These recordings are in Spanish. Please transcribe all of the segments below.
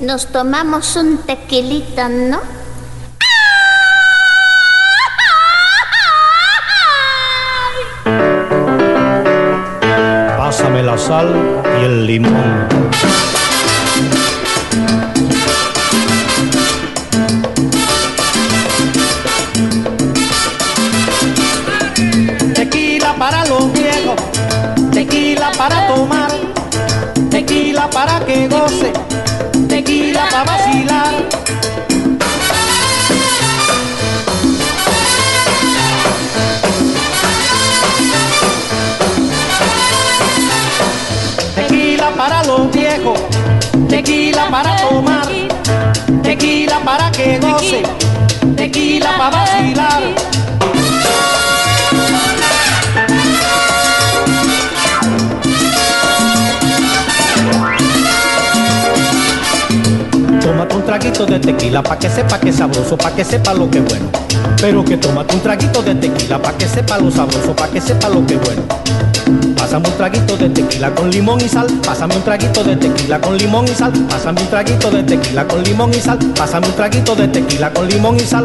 Nos tomamos un tequilita, ¿no? Pásame la sal y el limón. Tequila para los viejos, tequila para tomar, tequila para que goce, para vacilar. Tequila para los viejos, tequila para tomar, tequila para que goce, tequila para vacilar. Un traguito de tequila pa' que sepa que es sabroso, pa' que sepa lo que es bueno. Pero que tómate un traguito de tequila pa' que sepa lo sabroso, pa' que sepa lo que es bueno. Pásame un traguito de tequila con limón y sal. Pásame un traguito de tequila con limón y sal. Pásame un traguito de tequila con limón y sal. Pásame un traguito de tequila con limón y sal.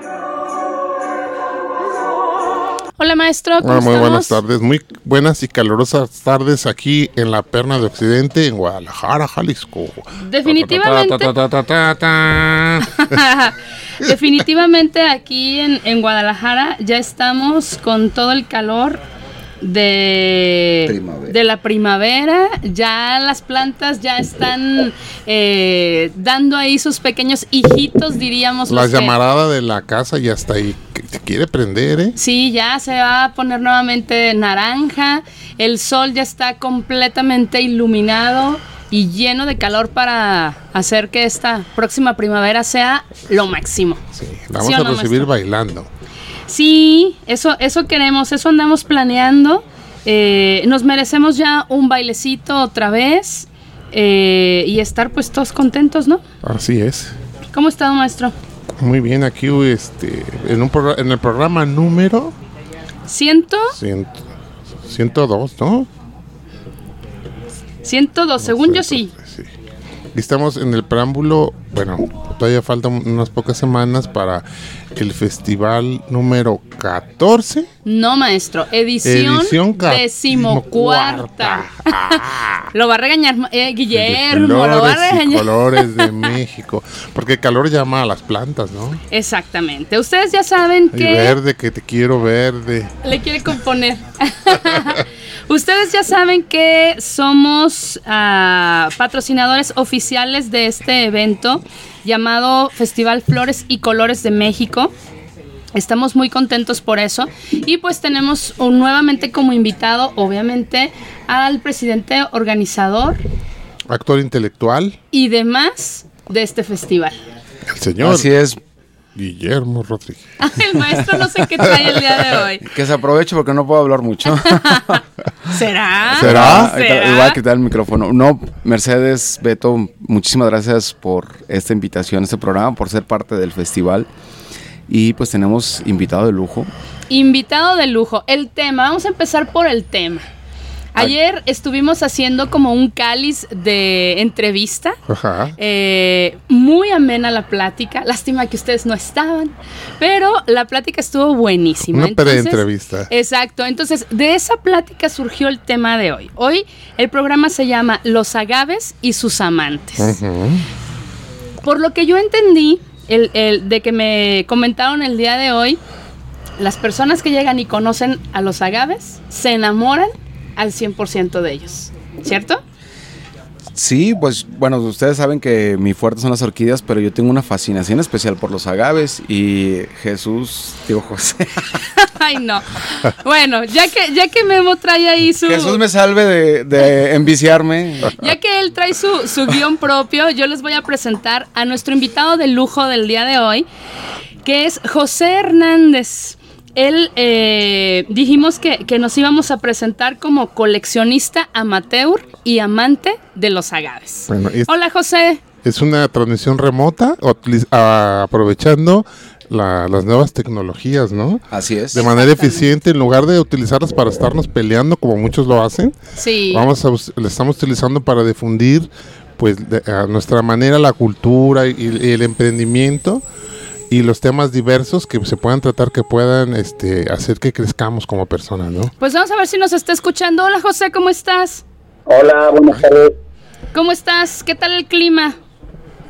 Hola maestro, ¿cómo Hola, muy buenas tardes, muy buenas y calurosas tardes aquí en la Perna de Occidente, en Guadalajara, Jalisco. Definitivamente. Definitivamente aquí en, en Guadalajara ya estamos con todo el calor de, Primavera. de la primavera. Ya las plantas ya están eh, dando ahí sus pequeños hijitos, diríamos. La que- llamarada de la casa ya está ahí, se quiere prender, ¿eh? Sí, ya se va a poner nuevamente naranja. El sol ya está completamente iluminado y lleno de calor para hacer que esta próxima primavera sea lo máximo. Sí, vamos ¿Sí o a no, recibir maestro? bailando. Sí, eso, eso queremos, eso andamos planeando. Eh, nos merecemos ya un bailecito otra vez eh, y estar pues todos contentos, ¿no? Así es. ¿Cómo está, maestro? Muy bien, aquí este, en, un en el programa número ¿Ciento? 100 102, ¿no? 102, según yo sí. Sí. Estamos en el preámbulo, bueno, todavía faltan unas pocas semanas para el festival número 14. No, maestro, edición, Edición decimocuarta. Ah. lo va a regañar eh, Guillermo, lo va a y regañar. colores de México. Porque el calor llama a las plantas, ¿no? Exactamente. Ustedes ya saben que verde, que te quiero verde. le quiere componer. Ustedes ya saben que somos ah, patrocinadores oficiales de este evento llamado Festival Flores y Colores de México. Estamos muy contentos por eso. Y pues tenemos un- nuevamente como invitado, obviamente, al presidente organizador Actor intelectual, y demás de este festival. el señor Así es, Guillermo Rodríguez. El maestro no sé qué trae el día de hoy. que se aproveche porque no puedo hablar mucho. ¿Será? ¿Será? ¿Será? le voy a quitar el micrófono. No, Mercedes, Beto, muchísimas gracias por esta invitación, este programa, por ser parte del festival. Y pues tenemos invitado de lujo. Invitado de lujo. El tema, vamos a empezar por el tema. Ayer estuvimos haciendo como un cáliz de entrevista. Ajá. Eh, muy amena la plática. Lástima que ustedes no estaban, pero la plática estuvo buenísima. Una Entonces- pre-entrevista. Exacto. Entonces, de esa plática surgió el tema de hoy. Hoy el programa se llama Los agaves y sus amantes. Ujú. Por lo que yo entendí, el, el- de que me comentaron el día de hoy, las personas que llegan y conocen a los agaves se enamoran al 100% de ellos. ¿Cierto? Sí, pues bueno, ustedes saben que mi fuerte son las orquídeas, pero yo tengo una fascinación especial por los agaves y Jesús, digo José. Ay, no. Bueno, ya que, ya que Memo trae ahí su... Jesús me salve de, de enviciarme. Ya que él trae su, su guion propio, yo les voy a presentar a nuestro invitado de lujo del día de hoy, que es José Hernández. Él eh, dijimos que, que nos íbamos a presentar como coleccionista amateur y amante de los agaves. Bueno, es, Hola José. es una transmisión remota, ah, aprovechando la- las nuevas tecnologías, ¿no? Así es. De manera eficiente, en lugar de utilizarlas para estarnos peleando como muchos lo hacen, Sí. vamos a, la estamos utilizando para difundir, pues, de- a nuestra manera la cultura y, y el emprendimiento y los temas diversos que se puedan tratar, que puedan este, hacer que crezcamos como personas, ¿no? Pues vamos a ver si nos está escuchando. Hola José, ¿cómo estás? Hola, buenas tardes. ¿Cómo estás? ¿Qué tal el clima?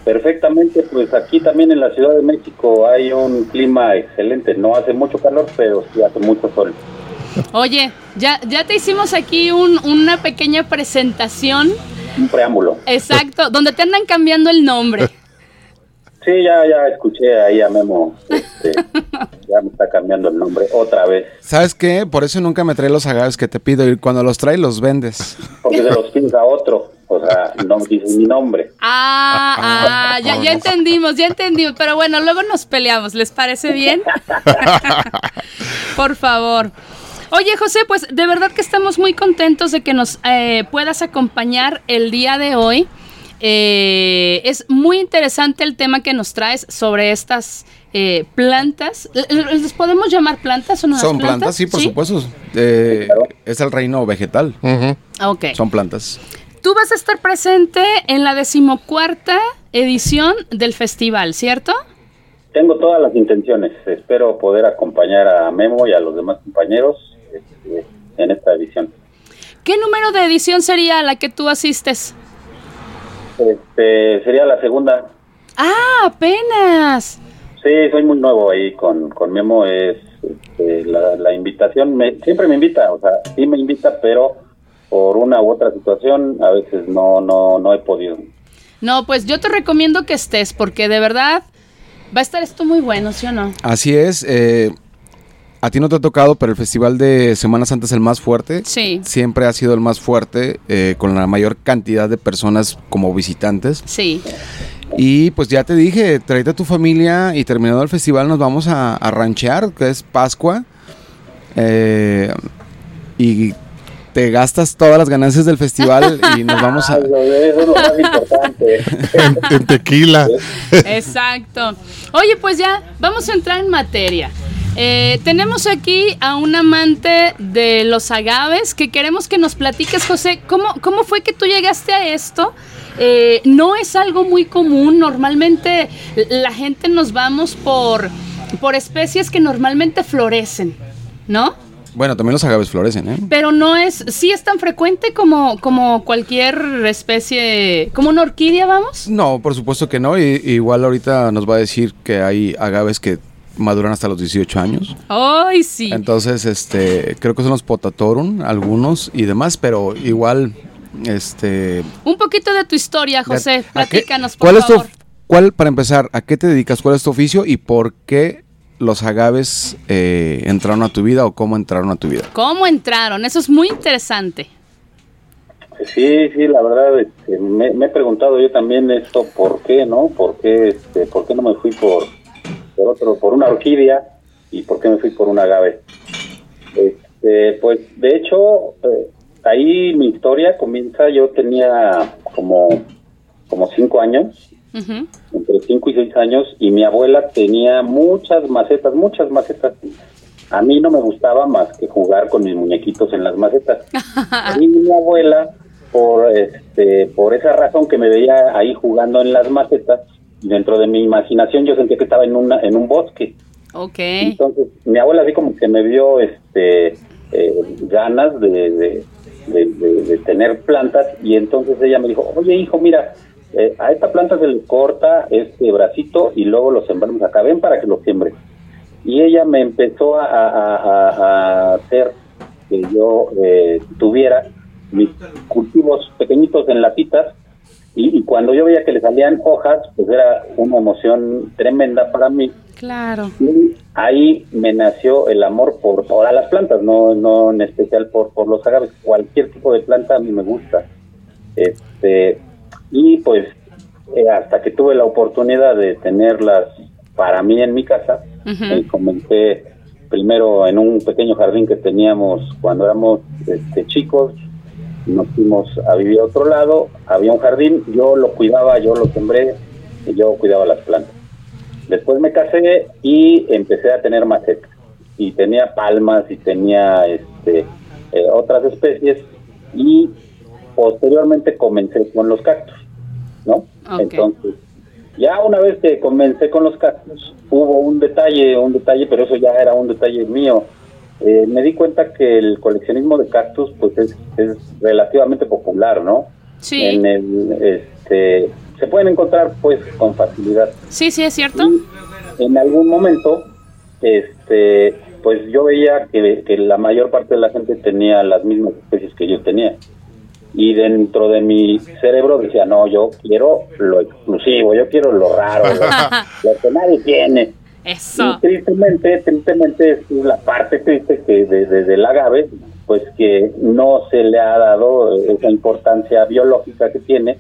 Perfectamente, pues aquí también en la Ciudad de México hay un clima excelente. No hace mucho calor, pero sí hace mucho sol. Oye, ya, ya te hicimos aquí un- una pequeña presentación. Un preámbulo. Exacto, donde te andan cambiando el nombre. Sí, ya, ya escuché ahí a Memo. este, ya me está cambiando el nombre otra vez. ¿Sabes qué? Por eso nunca me trae los agaves que te pido y cuando los trae los vendes. Porque se los pides a otro. O sea, no dice mi nombre. Ah, ah, ya, ya entendimos, ya entendimos. Pero bueno, luego nos peleamos, ¿les parece bien? Por favor. Oye, José, pues de verdad que estamos muy contentos de que nos eh, puedas acompañar el día de hoy. Eh, es muy interesante el tema que nos traes sobre estas eh, plantas. ¿L- l- ¿Les podemos llamar plantas o no? Son plantas, sí, por supuesto. Eh, es el reino vegetal. Ujú. Ok. Son plantas. Tú vas a estar presente en la decimocuarta edición del festival, ¿cierto? Tengo todas las intenciones. Espero poder acompañar a Memo y a los demás compañeros este, en esta edición. ¿Qué número de edición sería la que tú asistes? Este, sería la segunda. Ah, apenas. Sí, soy muy nuevo ahí con, con Memo. Es este, la, la invitación, me, siempre me invita, o sea, sí me invita, pero por una u otra situación a veces no, no, no he podido. No, pues yo te recomiendo que estés porque de verdad va a estar esto muy bueno, ¿sí o no? Así es. eh, a ti no te ha tocado, pero el festival de Semana Santa es el más fuerte. Sí. Siempre ha sido el más fuerte, eh, con la mayor cantidad de personas como visitantes. Sí. Y pues ya te dije, tráete a tu familia y terminado el festival nos vamos a, a ranchear, que es Pascua. Eh, y te gastas todas las ganancias del festival y nos vamos a... Eso eso es lo más importante. En, en tequila. Exacto. Oye, pues ya, vamos a entrar en materia. Eh, tenemos aquí a un amante de los agaves que queremos que nos platiques, José, ¿cómo, cómo fue que tú llegaste a esto? Eh, no es algo muy común, normalmente la gente nos vamos por, por especies que normalmente florecen, ¿no? Bueno, también los agaves florecen, ¿eh? Pero no es, sí es tan frecuente como, como cualquier especie, como una orquídea, vamos. No, por supuesto que no. y- igual ahorita nos va a decir que hay agaves que maduran hasta los 18 años. ¡Ay, sí! Entonces, este, creo que son los potatorum, algunos y demás, pero igual, este... Un poquito de tu historia, José. ¿a qué- Platícanos, por ¿Cuál es tu, cuál, para empezar, a qué te dedicas? ¿Cuál es tu oficio y por qué los agaves eh, entraron a tu vida o cómo entraron a tu vida? ¿Cómo entraron? Eso es muy interesante. Sí, sí, la verdad, este, me, me he preguntado yo también esto, ¿por qué, no? ¿Por qué, este, por qué no me fui por, por otro, por una orquídea y por qué me fui por un agave? Este, pues, de hecho, eh, ahí mi historia comienza, yo tenía como, como cinco años, entre 5 y 6 años y mi abuela tenía muchas macetas, muchas macetas. A mí no me gustaba más que jugar con mis muñequitos en las macetas. Y mi abuela, por este, por esa razón que me veía ahí jugando en las macetas, dentro de mi imaginación yo sentía que estaba en una en un bosque. Ok. Entonces, mi abuela así como que me vio este eh, ganas de, de, de- de- de tener plantas y entonces ella me dijo, oye hijo, mira, eh, a esta planta se le corta este bracito y luego lo sembramos acá, ven para que lo siembre. Y ella me empezó a, a- a- a hacer que yo eh, tuviera mis cultivos pequeñitos en latitas y, y cuando yo veía que le salían hojas, pues era una emoción tremenda para mí Claro. y ahí me nació el amor por todas las plantas, no, no en especial por, por los agaves. Cualquier tipo de planta a mí me gusta. Este, y pues eh, hasta que tuve la oportunidad de tenerlas para mí en mi casa, eh, comencé primero en un pequeño jardín que teníamos cuando éramos este, chicos, nos fuimos a vivir a otro lado, había un jardín, yo lo cuidaba, yo lo sembré y yo cuidaba las plantas. Después me casé y empecé a tener macetas. Y tenía palmas y tenía este, eh, otras especies. Y posteriormente comencé con los cactus, ¿no? Entonces, ya una vez que comencé con los cactus, hubo un detalle, un detalle, pero eso ya era un detalle mío. Eh, me di cuenta que el coleccionismo de cactus, pues es, es relativamente popular, ¿no? Sí. En el, este, se pueden encontrar, pues, con facilidad. Sí, sí, es cierto. Y en algún momento, este, pues yo veía que, que la mayor parte de la gente tenía las mismas especies que yo tenía. Y dentro de mi cerebro decía, no, yo quiero lo exclusivo, yo quiero lo raro, lo, lo que nadie tiene. Eso. Y tristemente, tristemente es la parte triste que de- de- del agave, pues que no se le ha dado esa importancia biológica que tiene,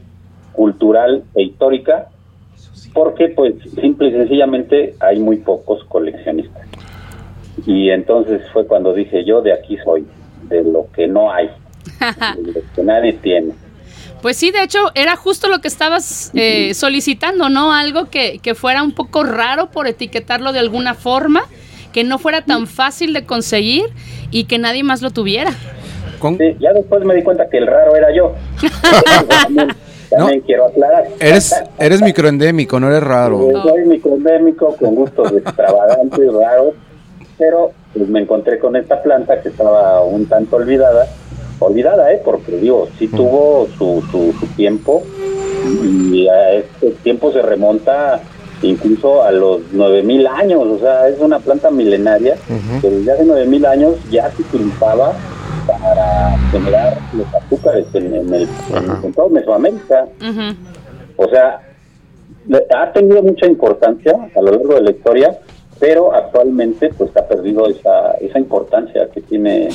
cultural e histórica, porque pues simple y sencillamente hay muy pocos coleccionistas. Y entonces fue cuando dije yo de aquí soy, de lo que no hay, de lo que nadie tiene. Pues sí, de hecho, era justo lo que estabas eh, solicitando, ¿no? Algo que, que fuera un poco raro por etiquetarlo de alguna forma, que no fuera tan fácil de conseguir y que nadie más lo tuviera. Con- Sí, ya después me di cuenta que el raro era yo. también también No. quiero aclarar. Eres, eres microendémico, no eres raro. Eh, Soy microendémico con gustos extravagantes, raros, pero pues me encontré con esta planta que estaba un tanto olvidada, olvidada, ¿eh? Porque digo, sí tuvo su, su, su tiempo y a este tiempo se remonta incluso a los 9000 años, o sea, es una planta milenaria que desde hace 9000 años ya se utilizaba para generar los azúcares en, en el, en, en todo Mesoamérica. O sea, le- ha tenido mucha importancia a lo largo de la historia, pero actualmente pues ha perdido esa, esa importancia que tiene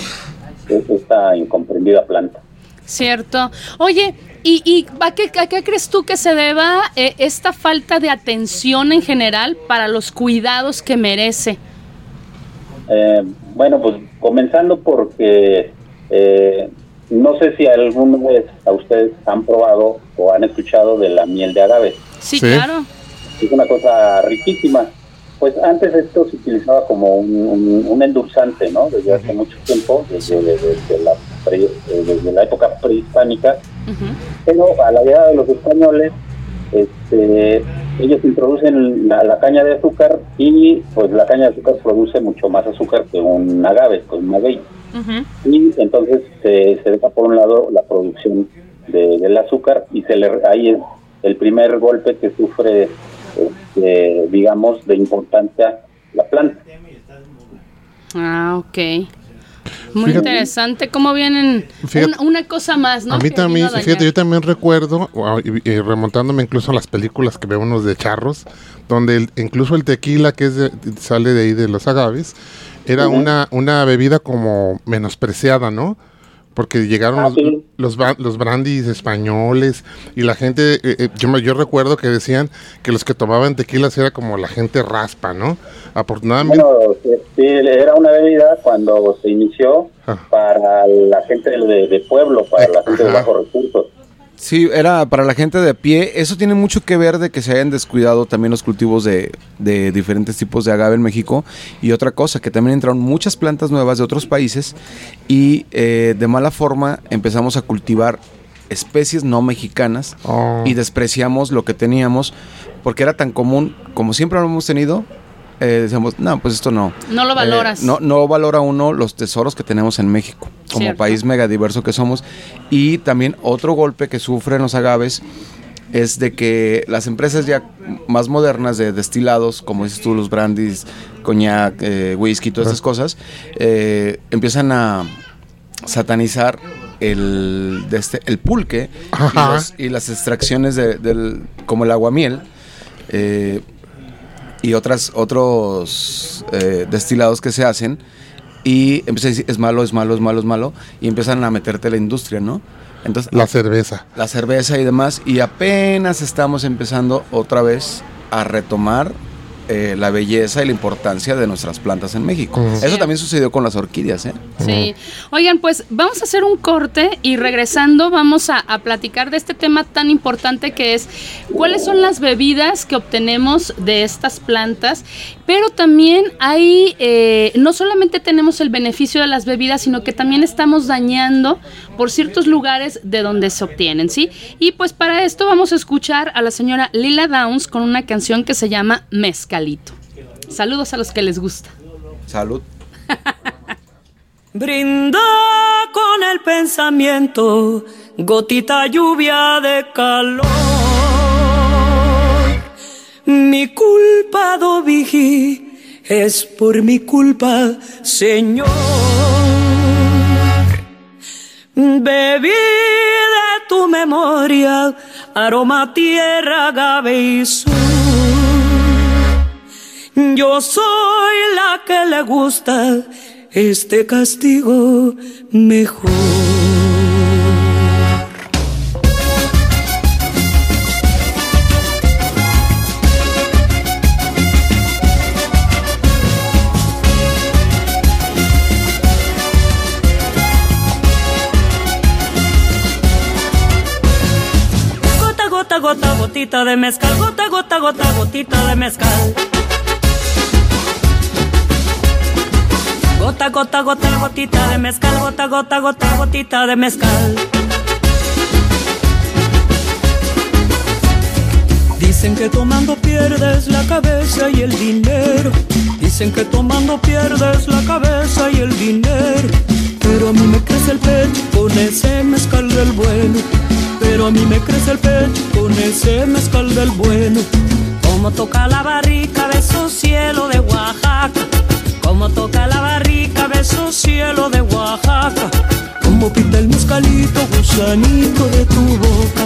esta incomprendida planta. Cierto. Oye, ¿y, y a, qué, a qué crees tú que se deba eh, esta falta de atención en general para los cuidados que merece? Eh, bueno, pues comenzando porque eh, no sé si alguna vez a ustedes han probado o han escuchado de la miel de agave. Sí, Sí. claro. es una cosa riquísima. Pues antes esto se utilizaba como un, un- un endulzante, ¿no? Desde hace mucho tiempo, desde, desde la, pre- eh, desde la época prehispánica. Pero a la llegada de los españoles, este, ellos introducen la, la caña de azúcar y pues la caña de azúcar produce mucho más azúcar que un agave, que un maguey y entonces se, se deja por un lado la producción de- del azúcar y se le ahí es el primer golpe que sufre este, digamos de importancia la planta. Ah, ok. Muy Fíjate- interesante cómo vienen Fíjate- una, una cosa más, ¿no? a mí Que también, dañar. fíjate, yo también recuerdo, y- y remontándome incluso a las películas que vemos de charros, donde el- incluso el tequila que es de- sale de ahí de los agaves, era una, una bebida como menospreciada, ¿no? Porque llegaron Ah, los, sí. los, los brandis españoles y la gente, eh, eh, yo, me- yo recuerdo que decían que los que tomaban tequilas era como la gente raspa, ¿no? Afortunadamente... Bueno, sí, era una bebida cuando se inició Ah. para la gente de, de pueblo, para la gente de bajos recursos. Sí, era para la gente de a pie. Eso tiene mucho que ver de que se hayan descuidado también los cultivos de, de diferentes tipos de agave en México. Y otra cosa, que también entraron muchas plantas nuevas de otros países y eh, de mala forma empezamos a cultivar especies no mexicanas Oh. y despreciamos lo que teníamos porque era tan común como siempre lo hemos tenido. eh, decíamos, no, pues esto no. No lo Eh, valoras. no, no valora uno los tesoros que tenemos en México, como Cierto. país megadiverso que somos. Y también otro golpe que sufren los agaves es de que las empresas ya más modernas de destilados, como dices tú, los brandies, coñac, eh, whisky, todas esas cosas, eh, empiezan a satanizar el, de este, el pulque y, Ajá. los- y las extracciones de- del, como el aguamiel. eh, y otras otros eh, destilados que se hacen y empiezan a decir es malo, es malo, es malo, es malo y empiezan a meterte la industria, ¿no? Entonces La cerveza. la cerveza y demás y apenas estamos empezando otra vez a retomar eh, la belleza y la importancia de nuestras plantas en México. Eso también sucedió con las orquídeas, ¿eh? Sí. Oigan, pues vamos a hacer un corte y regresando vamos a, a platicar de este tema tan importante que es cuáles son las bebidas que obtenemos de estas plantas, pero también hay, eh, no solamente tenemos el beneficio de las bebidas, sino que también estamos dañando por ciertos lugares de donde se obtienen, ¿sí? Y pues para esto vamos a escuchar a la señora Lila Downs con una canción que se llama Mezcalito. Saludos a los que les gusta. Salud. Brinda con el pensamiento, gotita lluvia de calor. Mi culpa, do vigí, es por mi culpa, Señor. Bebí de tu memoria, aroma, tierra, agave y. Yo soy la que le gusta este castigo mejor. Gotita de mezcal, gota, gota, gota, gotita de mezcal. Gota, gota, gota, gotita de mezcal, gota, gota, gota, gotita de mezcal. Dicen que tomando pierdes la cabeza y el dinero. Dicen que tomando pierdes la cabeza y el dinero. Pero a mí me crece el pecho con ese mezcal del bueno. Pero a mí me crece el pecho con ese mezcal del bueno. Como toca la barrica, beso cielo de Oaxaca. Como toca la barrica, beso cielo de Oaxaca. Como pinta el mezcalito, gusanito de tu boca.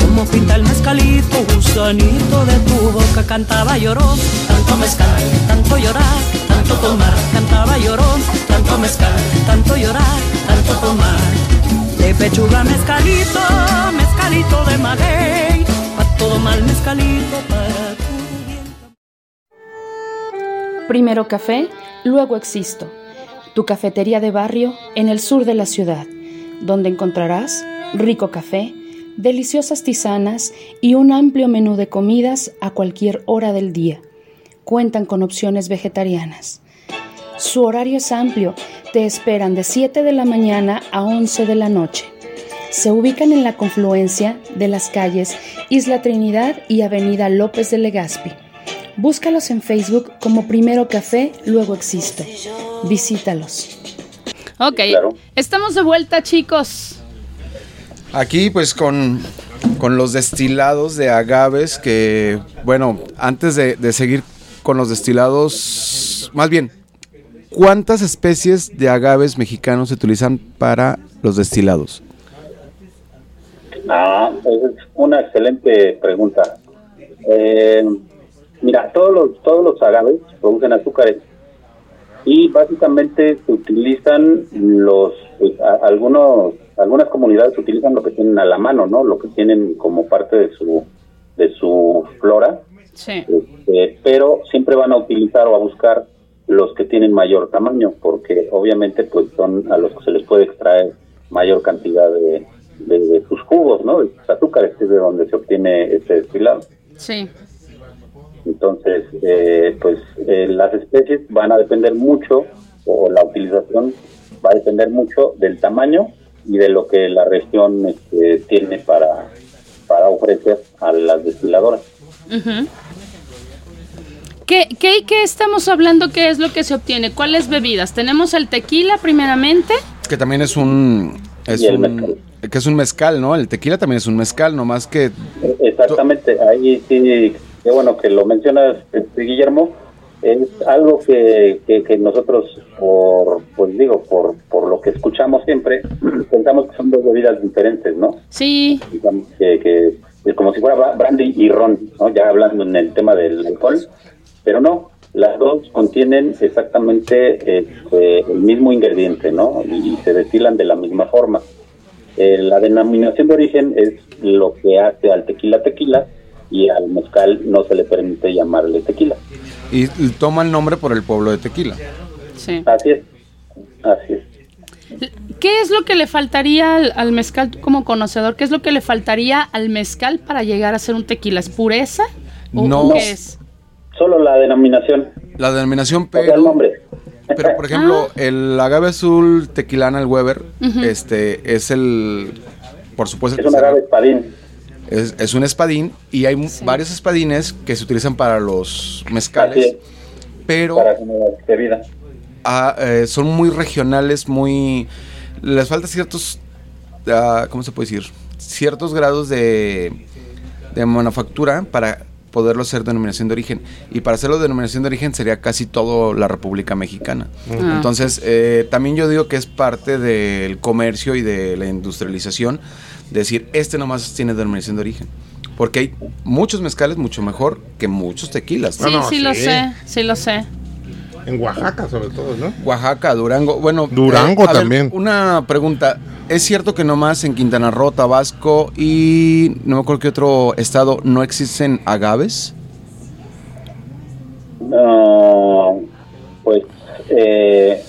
Como pinta el mezcalito, gusanito de tu boca. Cantaba llorón, tanto mezcal, tanto llorar, tanto tomar. Cantaba llorón, tanto mezcal, tanto llorar, tanto tomar. Pechuga mezcalito, mezcalito de maguey. Todo mal mezcalito para tu bien. Primero café, luego existo. Tu cafetería de barrio en el sur de la ciudad, donde encontrarás rico café, deliciosas tisanas y un amplio menú de comidas a cualquier hora del día. Cuentan con opciones vegetarianas. Su horario es amplio, te esperan de 7 de la mañana a 11 de la noche. Se ubican en la confluencia de las calles Isla Trinidad y Avenida López de Legazpi. Búscalos en Facebook como Primero Café, luego Existo. Visítalos. Ok, Claro. estamos de vuelta, chicos. Aquí pues con, con los destilados de agaves que, bueno, antes de, de seguir con los destilados? Más bien, ¿cuántas especies de agaves mexicanos se utilizan para los destilados? Ah, esa es una excelente pregunta. Eh, mira, todos los, todos los agaves producen azúcares y básicamente se utilizan los, pues, a- algunos, algunas comunidades utilizan lo que tienen a la mano, ¿no? Lo que tienen como parte de su, de su flora, Sí. este, pero siempre van a utilizar o a buscar los que tienen mayor tamaño, porque obviamente pues son a los que se les puede extraer mayor cantidad de, de, de sus jugos, ¿no? De sus azúcares, es de donde se obtiene este destilado. Sí. Entonces, eh, pues eh, las especies van a depender mucho, o la utilización va a depender mucho del tamaño y de lo que la región este, tiene para, para ofrecer a las destiladoras. Ujú. ¿Qué, qué, qué estamos hablando? ¿Qué es lo que se obtiene? ¿Cuáles bebidas? Tenemos el tequila primeramente. Que también es un... Es Y el un mezcal. que es un mezcal, ¿no? El tequila también es un mezcal, no más que... Exactamente, ahí sí, qué bueno que lo mencionas, este, Guillermo. Es algo que, que, que nosotros, por, pues digo, por, por lo que escuchamos siempre, pensamos que son dos bebidas diferentes, ¿no? Sí. digamos que, que es como si fuera bra- brandy y ron, ¿no? ya hablando en el tema del alcohol, pero no, las dos contienen exactamente este, el mismo ingrediente, ¿no? Y se destilan de la misma forma. Eh, la denominación de origen es lo que hace al tequila tequila y al mezcal no se le permite llamarle tequila. Y toma el nombre por el pueblo de Tequila. Sí. Así es, así es. ¿Qué es lo que le faltaría al, al mezcal tú como conocedor? ¿Qué es lo que le faltaría al mezcal para llegar a ser un tequila? ¿Es pureza? ¿O No. qué es? Solo la denominación, La denominación, o sea, el pero... nombre. Pero, por ejemplo, Ah. el agave azul tequilana, el Weber, este, es el... Por supuesto, es un agave espadín. es, es un espadín y hay Sí. varios espadines que se utilizan para los mezcales, es, pero para bebida. ah, eh, son muy regionales, muy... Les falta ciertos... ah, ¿Cómo se puede decir? Ciertos grados de, de manufactura para poderlo hacer denominación de origen. Y para hacerlo denominación de origen sería casi todo la República Mexicana. Ah. Entonces, eh, también yo digo que es parte del comercio y de la industrialización decir, este nomás tiene denominación de origen. Porque hay muchos mezcales mucho mejor que muchos tequilas. Sí, No, no, sí, lo sí. sé, sí lo sé. En Oaxaca, sobre todo, ¿no? Oaxaca, Durango, bueno. Durango a ver, también. una pregunta. ¿Es cierto que nomás en Quintana Roo, Tabasco y no me acuerdo qué otro estado no existen agaves? No, pues eh,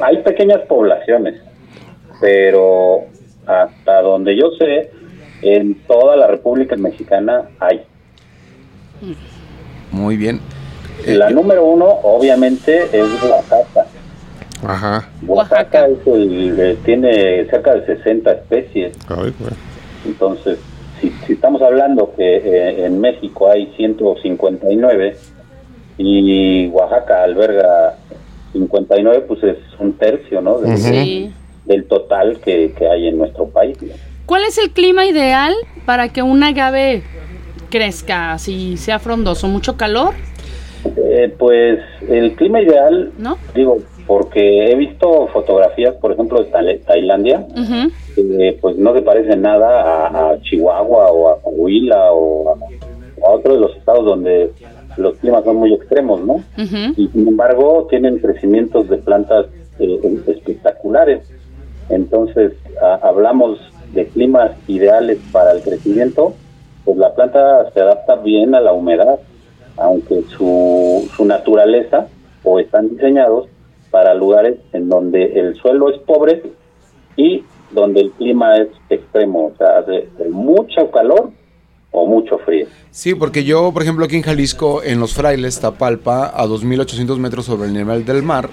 hay pequeñas poblaciones, pero hasta donde yo sé, en toda la República Mexicana hay. Muy bien. Eh, La número uno, obviamente, es Oaxaca. Ajá. Oaxaca, es el, eh, tiene cerca de 60 especies. Ay. Entonces, si, si estamos hablando que eh, en México hay 159 y Oaxaca alberga 59, pues es un tercio, ¿no? Del, Ujú. Sí. del total que, que hay en nuestro país. ¿no? ¿Cuál es el clima ideal para que un agave crezca, así sea frondoso? ¿Mucho calor? Eh, pues el clima ideal, ¿No? digo, porque he visto fotografías, por ejemplo, de Tailandia, que pues no se parece nada a, a Chihuahua o a Coahuila o a, a otros de los estados donde los climas son muy extremos, ¿no? Y sin embargo tienen crecimientos de plantas eh, espectaculares. Entonces, a- hablamos de climas ideales para el crecimiento, pues la planta se adapta bien a la humedad, aunque su, su naturaleza o están diseñados para lugares en donde el suelo es pobre y donde el clima es extremo, o sea, de, de mucho calor o mucho frío. Sí, porque yo, por ejemplo, aquí en Jalisco, en Los Frailes, Tapalpa, a 2.800 metros sobre el nivel del mar,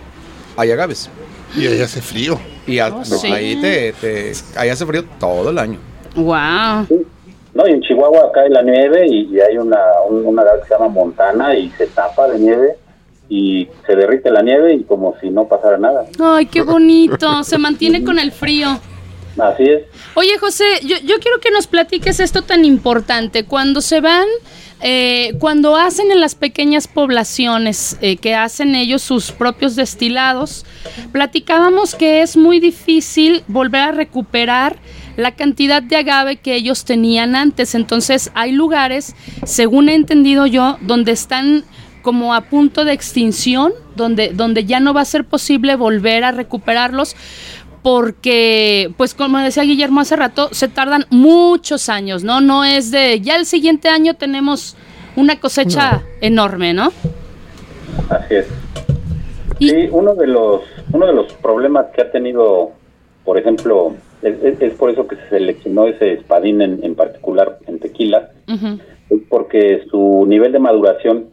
hay agaves. Y ahí hace frío. Y a- Oh, sí. ahí te, te- ahí hace frío todo el año. Wow. No, y en Chihuahua cae la nieve y, y hay una, un- una edad que se llama Montana y se tapa de nieve y se derrite la nieve y como si no pasara nada. Ay, qué bonito. Se mantiene con el frío. Así es. Oye, José, yo, yo quiero que nos platiques esto tan importante. Cuando se van eh, cuando hacen en las pequeñas poblaciones, eh, que hacen ellos sus propios destilados, platicábamos que es muy difícil volver a recuperar la cantidad de agave que ellos tenían antes. Entonces hay lugares, según he entendido yo, donde están como a punto de extinción, donde, donde ya no va a ser posible volver a recuperarlos, porque, pues como decía Guillermo hace rato, se tardan muchos años, ¿no? No es de, ya el siguiente año tenemos una cosecha enorme, ¿no? Así es. Y uno de los uno de los problemas que ha tenido, por ejemplo, es, por eso que se seleccionó ese espadín en, particular en tequila, es porque su nivel de maduración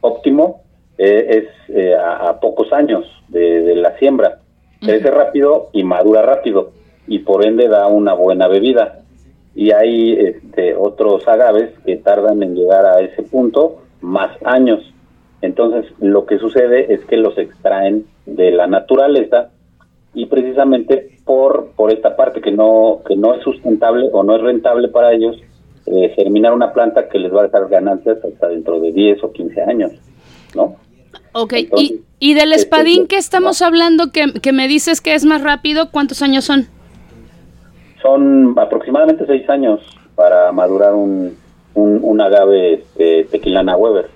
óptimo eh, es eh, a, pocos años de, la siembra. Crece rápido y madura rápido y por ende da una buena bebida. Y hay este, otros agaves que tardan en llegar a ese punto más años. Entonces lo que sucede es que los extraen de la naturaleza y precisamente por por esta parte que no que no es sustentable o no es rentable para ellos eh, germinar una planta que les va a dejar ganancias hasta dentro de 10 o 15 años, ¿no? Ok, y, y, del este, espadín que estamos hablando, que, que, me dices que es más rápido, ¿cuántos años son? Son aproximadamente 6 años para madurar un, un, agave este, tequilana Weber.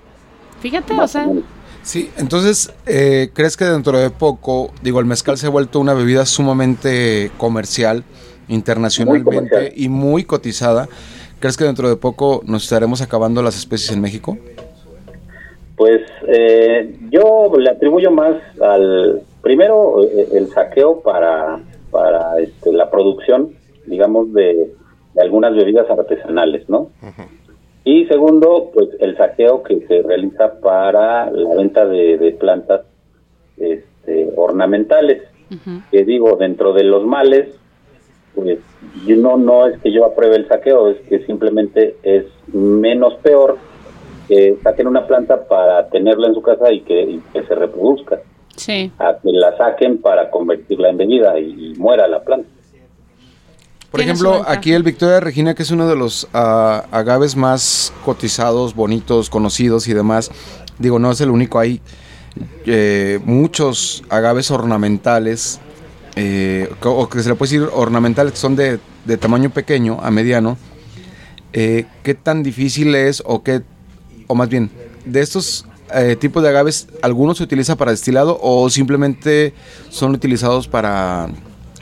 Fíjate, o sea... Sí, entonces, eh, ¿crees que dentro de poco, digo, el mezcal se ha vuelto una bebida sumamente comercial, internacionalmente y muy cotizada? ¿Crees que dentro de poco nos estaremos acabando las especies en México? Pues eh, yo le atribuyo más al, primero, eh, el saqueo para, para este, la producción, digamos, de, algunas bebidas artesanales, ¿no? Y segundo, pues el saqueo que se realiza para la venta de, plantas este, ornamentales. Que digo, dentro de los males, pues no, no es que yo apruebe el saqueo, es que simplemente es menos peor que saquen una planta para tenerla en su casa y que, se reproduzca. Sí. A que la saquen para convertirla en bebida y muera la planta. Por ejemplo, aquí el Victoria Regina, que es uno de los ah, agaves más cotizados, bonitos, conocidos y demás. Digo, no es el único, hay eh, muchos agaves ornamentales, eh, o que se le puede decir ornamentales, que son de, tamaño pequeño a mediano. Eh, ¿Qué tan difícil es, o qué, o más bien, de estos tipos de agaves, algunos se utiliza para destilado o simplemente son utilizados para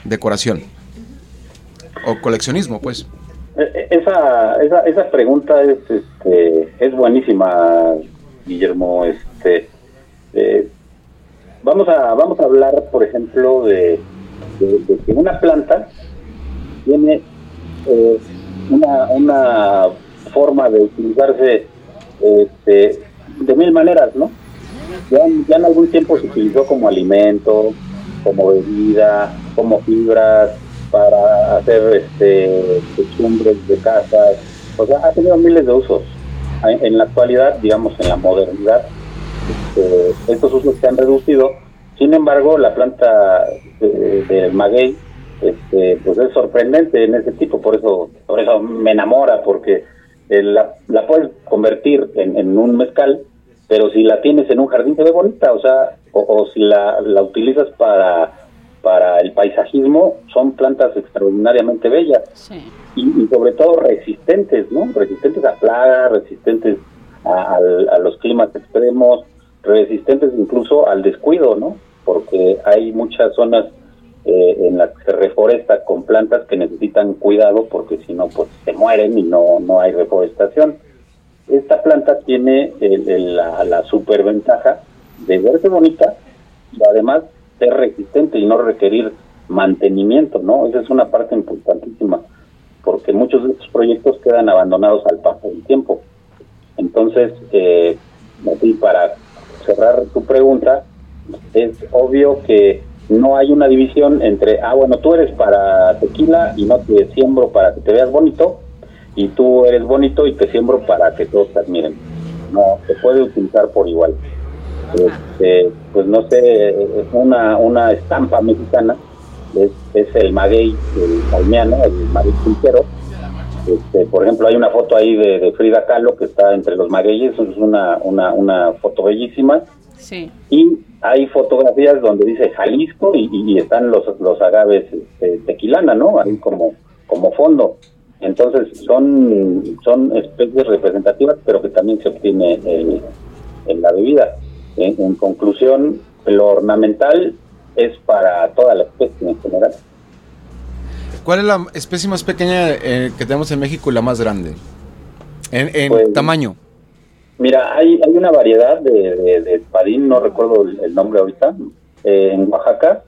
decoración? O coleccionismo, pues. E, e, esa, esa, esa pregunta es, este, es buenísima, Guillermo. Este, eh, vamos a vamos a hablar, por ejemplo, de, que una planta tiene eh, una, una forma de utilizarse este, de mil maneras, ¿no? Ya, ya en algún tiempo se utilizó como alimento, como bebida, como fibras, para hacer este costumbres de casas, o sea, ha tenido miles de usos. En la actualidad, digamos, en la modernidad, este, estos usos se han reducido. Sin embargo, la planta del maguey, este, pues es sorprendente en ese tipo, por eso, por eso me enamora, porque eh, la, la puedes convertir en, un mezcal, pero si la tienes en un jardín se ve bonita, o sea, o, o si la, la utilizas para para el paisajismo son plantas extraordinariamente bellas y, sobre todo resistentes, ¿no? Resistentes a plagas, resistentes a, los climas extremos, resistentes incluso al descuido, ¿no? Porque hay muchas zonas eh, en las que se reforesta con plantas que necesitan cuidado porque si no, pues se mueren y no, no hay reforestación. Esta planta tiene la, la superventaja de verse bonita y además ser resistente y no requerir mantenimiento, ¿no? Esa es una parte importantísima, porque muchos de estos proyectos quedan abandonados al paso del tiempo. Entonces, eh, para cerrar tu pregunta, es obvio que no hay una división entre, ah, bueno, tú eres para tequila y no te siembro para que te veas bonito, y tú eres bonito y te siembro para que todos te admiren. No, se puede utilizar por igual este, pues no sé, una, una estampa mexicana, es, el maguey, el palmeano, el maguey pulquero, Este, por ejemplo, hay una foto ahí de, de Frida Kahlo que está entre los magueyes, es una, una, una foto bellísima. Sí. Y hay fotografías donde dice Jalisco y, y- y están los, los agaves este, tequilana, ¿no? Ahí como, como fondo. Entonces son, son especies representativas, pero que también se obtiene en, en la bebida. En, en conclusión, lo ornamental es para toda la especie en general. ¿Cuál es la especie más pequeña eh, que tenemos en México y la más grande? En, en Pues- tamaño. Mira, hay, hay una variedad de, de, de espadín, no recuerdo el, el nombre ahorita, eh, en Oaxaca.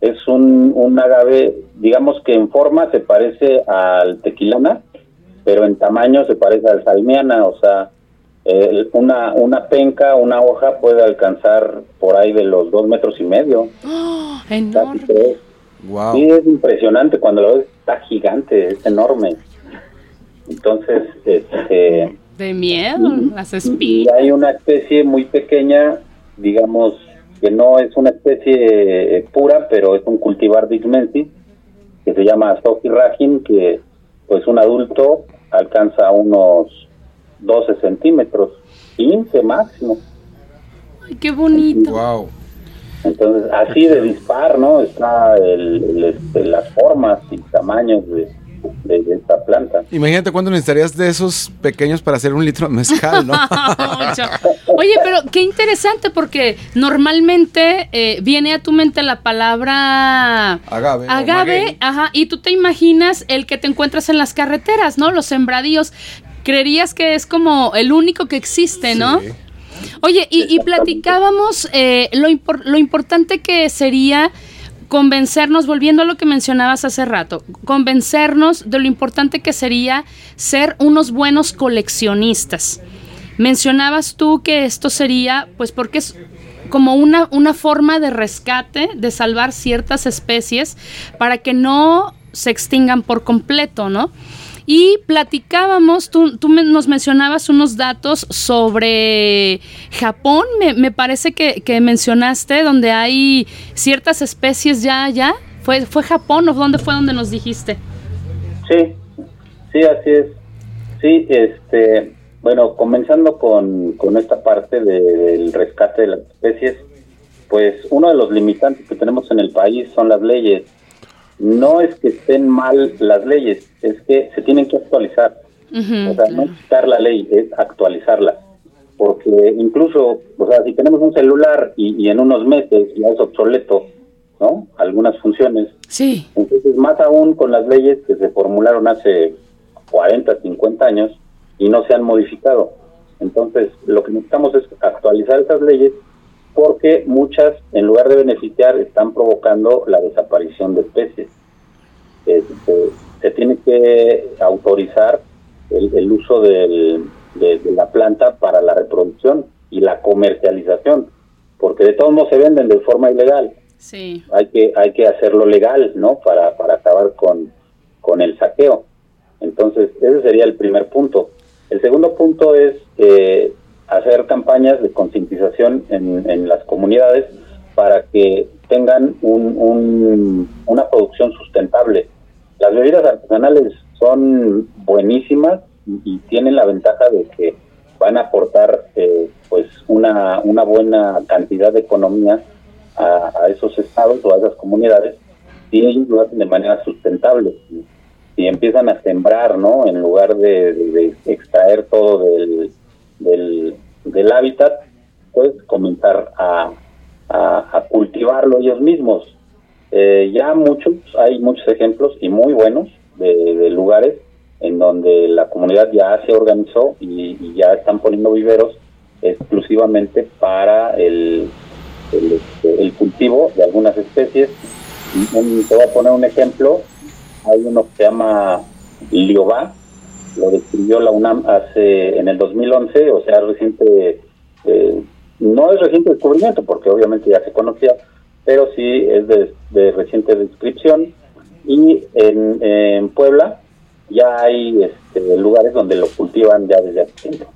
Es un, un agave, digamos que en forma se parece al tequilana, pero en tamaño se parece al salmiana, o sea, el- una, una penca, una hoja puede alcanzar por ahí de los dos metros y medio, ¡Oh! enorme. tres. Wow. Sí, es impresionante, cuando lo ves está gigante, es enorme. Entonces, este... De miedo, las Y espinas. hay una especie muy pequeña, digamos, que no es una especie eh, pura, pero es un cultivar dismensis, que se llama Rajin, que pues un adulto alcanza unos 12 centímetros, 15 máximo. Ay, qué bonito. Wow. Entonces, así de dispar, ¿no? Está el, el, este, las formas y tamaños de, de- de esta planta. Imagínate cuánto necesitarías de esos pequeños para hacer un litro de mezcal, ¿no? Mucho. Oye, pero qué interesante porque normalmente eh, viene a tu mente la palabra Agave. agave, ajá, y tú te imaginas el que te encuentras en las carreteras, ¿no? Los sembradíos. Creerías que es como el único que existe, ¿no? Sí. Oye, y, y platicábamos eh, lo, impor- lo importante que sería convencernos, volviendo a lo que mencionabas hace rato, convencernos de lo importante que sería ser unos buenos coleccionistas. Mencionabas tú que esto sería, pues porque es como una, una forma de rescate, de salvar ciertas especies para que no se extingan por completo, ¿no? Y platicábamos, tú, tú me- nos mencionabas unos datos sobre Japón, me, me parece que, que mencionaste, donde hay ciertas especies ya, ya. ¿Fue, ¿Fue Japón o dónde fue donde nos dijiste? Sí, sí, así es. Sí, este, bueno, comenzando con, con esta parte de- del rescate de las especies, pues uno de los limitantes que tenemos en el país son las leyes. No es que estén mal las leyes, es que se tienen que actualizar. O sea, no es quitar la ley, es actualizarla. Porque incluso, o sea, si tenemos un celular y, y en unos meses ya es obsoleto, ¿no? Algunas funciones, Sí, entonces, más aún con las leyes que se formularon hace 40, 50 años y no se han modificado. Entonces, lo que necesitamos es actualizar esas leyes porque muchas, en lugar de beneficiar, están provocando la desaparición de especies. Este, se tiene que autorizar el, el uso del- de, de la planta para la reproducción y la comercialización, porque de todos modos se venden de forma ilegal sí. hay que hay que hacerlo legal no para, para acabar con, con el saqueo entonces ese sería el primer punto el segundo punto es eh, hacer campañas de concientización en, en las comunidades para que tengan un, un- una producción sustentable las bebidas artesanales son buenísimas y, y tienen la ventaja de que van a aportar eh, pues una, una buena cantidad de economía a, a esos estados o a esas comunidades si ellos lo hacen de manera sustentable. Si, si empiezan a sembrar, ¿no? En lugar de, de- de extraer todo del, del, del hábitat, pues comenzar a, a- cultivarlo ellos mismos. Eh, ya muchos, hay muchos ejemplos y muy buenos de, de lugares en donde la comunidad ya se organizó y, y ya están poniendo viveros exclusivamente para el, el, este, el cultivo de algunas especies. Te voy a poner un ejemplo. Hay uno que se llama Liobá, lo describió la UNAM hace en el 2011, o sea, reciente, eh, no es reciente descubrimiento, porque obviamente ya se conocía, pero sí es de, de reciente descripción. Y en, en Puebla ya hay este, lugares donde lo cultivan ya desde hace tiempo.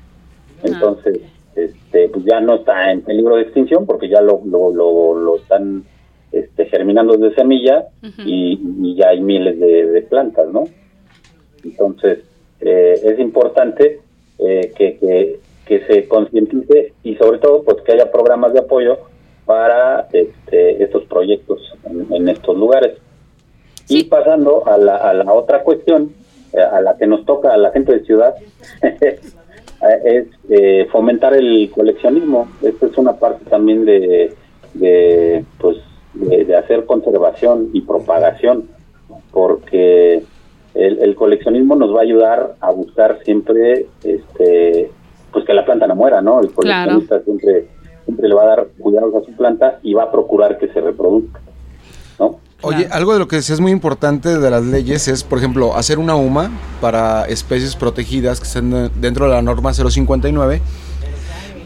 Entonces, este, pues ya no está en peligro de extinción porque ya lo, lo, lo, lo están este, germinando desde semilla y, y ya hay miles de, de plantas, ¿no? Entonces, eh, es importante eh, que, que, que se concientice y sobre todo pues que haya programas de apoyo para este, estos proyectos en, en estos lugares. Y pasando a la, a la otra cuestión, eh, a la que nos toca a la gente de ciudad, es eh, fomentar el coleccionismo. Esto es una parte también de, de pues, de, de hacer conservación y propagación, porque el, el coleccionismo nos va a ayudar a buscar siempre, este, pues que la planta no muera, ¿no? El coleccionista siempre, siempre le va a dar cuidados a su planta y va a procurar que se reproduzca, ¿no? Oye, algo de lo que sí es muy importante de las leyes es, por ejemplo, hacer una UMA para especies protegidas que estén de- dentro de la norma 059,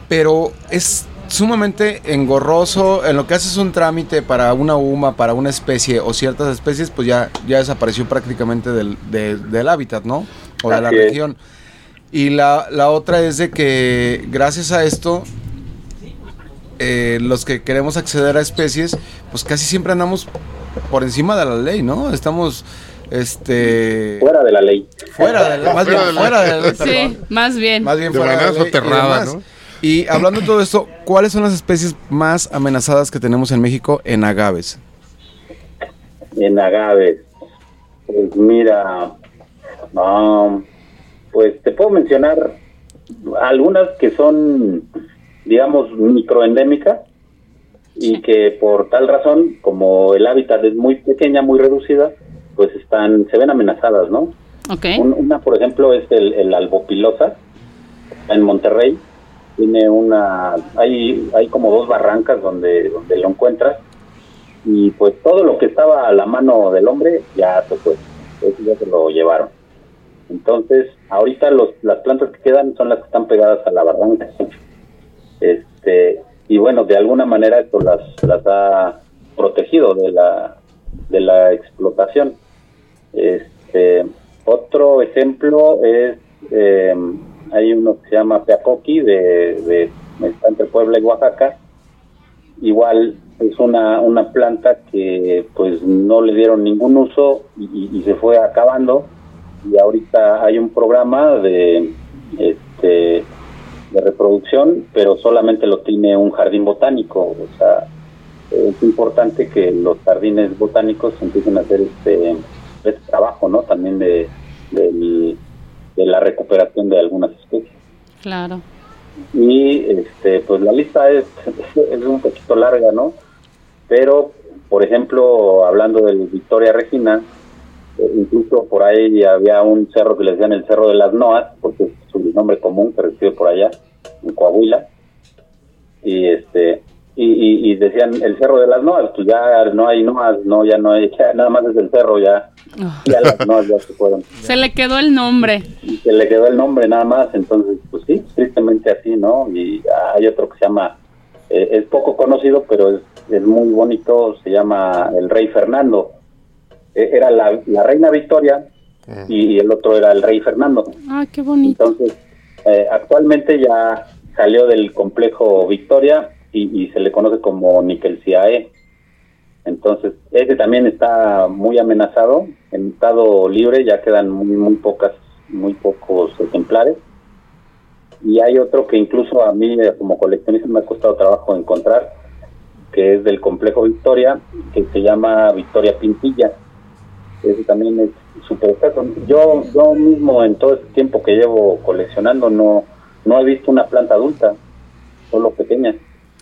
pero es sumamente engorroso. En lo que haces un trámite para una UMA, para una especie o ciertas especies, pues ya, ya desapareció prácticamente del, de- del hábitat, ¿no? O de la es. región. Y la, la otra es de que gracias a esto, eh, los que queremos acceder a especies, pues casi siempre andamos por encima de la ley, ¿no? Estamos, este... Fuera de la ley. Fuera de la, más bien, Fuera de la- fuera de la ley, Sí, más bien. Más bien De fuera de la ley. ¿no? Y hablando de todo esto, ¿cuáles son las especies más amenazadas que tenemos en México en agaves? En agaves. Pues mira, um, pues te puedo mencionar algunas que son, digamos, microendémicas y que por tal razón, como el hábitat es muy pequeña, muy reducida, pues están, se ven amenazadas, ¿no? Ok. Un- una, por ejemplo, es el, el albopilosa en Monterrey. Tiene una, hay, hay como dos barrancas donde, donde lo encuentras y pues todo lo que estaba a la mano del hombre ya se fue, eso ya se lo llevaron. Entonces, ahorita los, las plantas que quedan son las que están pegadas a la barranca. Este, y bueno, de alguna manera esto las, las ha protegido de la, de la explotación. Este, otro ejemplo es, eh, hay uno que se llama Peacoqui, de, de, está entre Puebla y Oaxaca. Igual es una, una planta que pues no le dieron ningún uso y, y- se fue acabando. Y ahorita hay un programa de, este, de reproducción, pero solamente lo tiene un jardín botánico. O sea, es importante que los jardines botánicos empiecen a hacer este, este trabajo, ¿no? También de, del- de la recuperación de algunas especies. Claro. Y este, pues la lista es, es un poquito larga, ¿no? Pero, por ejemplo, hablando del Victoria Regina, eh, incluso por ahí había un cerro que le decían el Cerro de las Noas, porque es su nombre común que recibe por allá, en Coahuila. Y este y, y, y decían el Cerro de las Noas, pues ya no hay Noas, no, ya no hay, ya nada más es el cerro, ya, ya las Noas ya se fueron Se le quedó el nombre. y se le quedó el nombre nada más, entonces pues sí, tristemente así, ¿no? Y hay otro que se llama, eh, es poco conocido, pero es, es muy bonito, se llama el Rey Fernando. Eh, era la, la Reina Victoria y, y el otro era el Rey Fernando. Ay, qué bonito. Entonces, eh, actualmente ya salió del complejo Victoria y, se le conoce como Nickelciae. Entonces, ese también está muy amenazado, en estado libre, ya quedan muy, muy pocas, muy pocos ejemplares. Y hay otro que incluso a mí como coleccionista me ha costado trabajo encontrar, que es del complejo Victoria, que se llama Victoria Pintilla. Ese también es súper. Yo, yo mismo en todo este tiempo que llevo coleccionando no, no he visto una planta adulta, solo pequeña.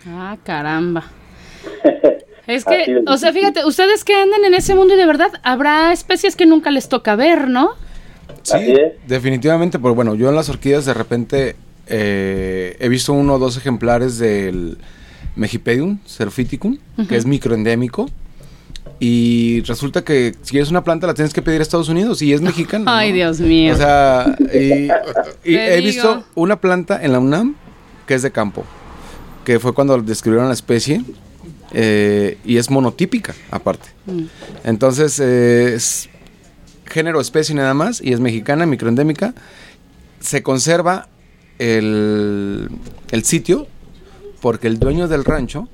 Ah, caramba. Es que, o sea, fíjate, ustedes que andan en ese mundo y de verdad habrá especies que nunca les toca ver, ¿no? Sí, definitivamente, pero bueno, yo en las orquídeas de repente eh, he visto uno o dos ejemplares del Mejipedium serfiticum, que es microendémico. Y resulta que si es una planta la tienes que pedir a Estados Unidos y es mexicana. Ay. Dios mío. O sea, y, he digo. visto una planta en la UNAM que es de campo, que fue cuando describieron la especie eh, y es monotípica aparte. Mm. Entonces eh, es género, especie nada más y es mexicana, microendémica. Se conserva el, el sitio porque el dueño del rancho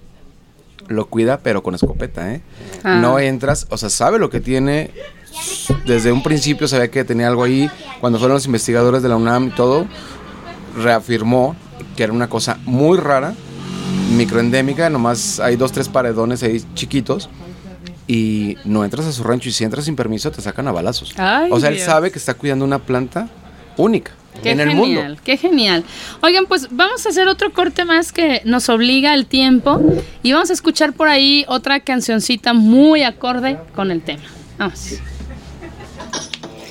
lo cuida pero con escopeta, ¿eh? Ah. No entras, o sea, sabe lo que tiene desde un principio sabía que tenía algo ahí. Cuando fueron los investigadores de la UNAM y todo, reafirmó que era una cosa muy rara, microendémica, nomás hay dos, tres paredones ahí chiquitos. Y no entras a su rancho y si entras sin permiso te sacan a balazos. Ay, o sea, él Dios. sabe que está cuidando una planta única Qué en el genial, mundo. qué genial. Oigan, pues vamos a hacer otro corte más que nos obliga el tiempo y vamos a escuchar por ahí otra cancioncita muy acorde con el tema. Vamos.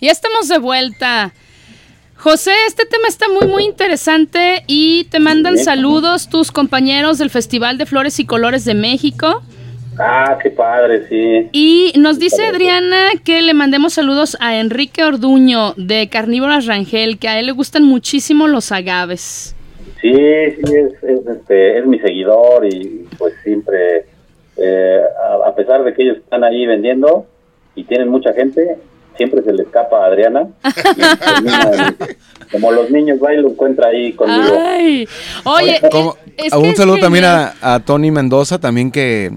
Ya estamos de vuelta. José, este tema está muy muy interesante y te mandan saludos tus compañeros del Festival de Flores y Colores de México. Ah, qué padre, sí. Y nos dice Adriana que le mandemos saludos a Enrique Orduño de Carnívoras Rangel, que a él le gustan muchísimo los agaves. Sí, sí, es, es, este, es mi seguidor y pues siempre, eh, a, a pesar de que ellos están ahí vendiendo y tienen mucha gente, siempre se le escapa a Adriana. Y como los niños va y lo encuentra ahí conmigo. Ay, oye, Como- es a que un es saludo también a, a Tony Mendoza, también que...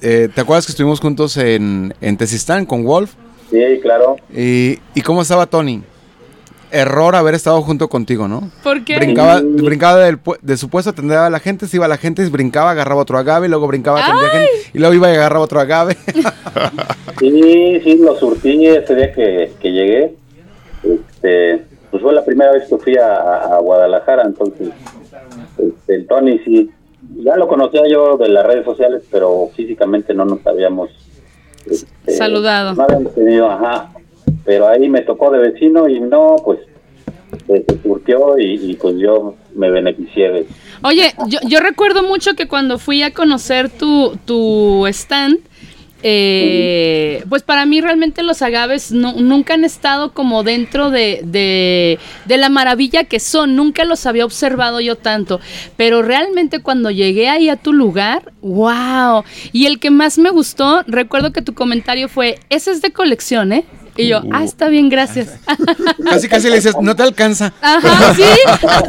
eh, ¿Te acuerdas que estuvimos juntos en, en Tezistán con Wolf? Sí, claro. ¿Y, ¿Y cómo estaba Tony? Error haber estado junto contigo, ¿no? ¿Por qué? Brincaba, brincaba del de su puesto, atendía a la gente, se iba a la gente, brincaba, agarraba otro agave, luego brincaba, atendía a gente, y luego iba y agarraba otro agave. Sí, sí, lo surtí ese día que, que llegué. Este, pues fue la primera vez que fui a, a- a Guadalajara, entonces este, el Tony sí, ya lo conocía yo de las redes sociales, pero físicamente no nos habíamos este, Saludado. No habíamos tenido, ajá, pero ahí me tocó de vecino y no, pues se, se surtió y, pues yo me beneficié de Oye, yo, yo recuerdo mucho que cuando fui a conocer tu, tu stand, eh, pues para mí realmente los agaves no- nunca han estado como dentro de, de, de la maravilla que son, nunca los había observado yo tanto, pero realmente cuando llegué ahí a tu lugar, wow, y el que más me gustó, recuerdo que tu comentario fue, ese es de colección, ¿eh? Y yo, ah, está bien, gracias. Casi, casi le dices, no te alcanza. Ajá, sí.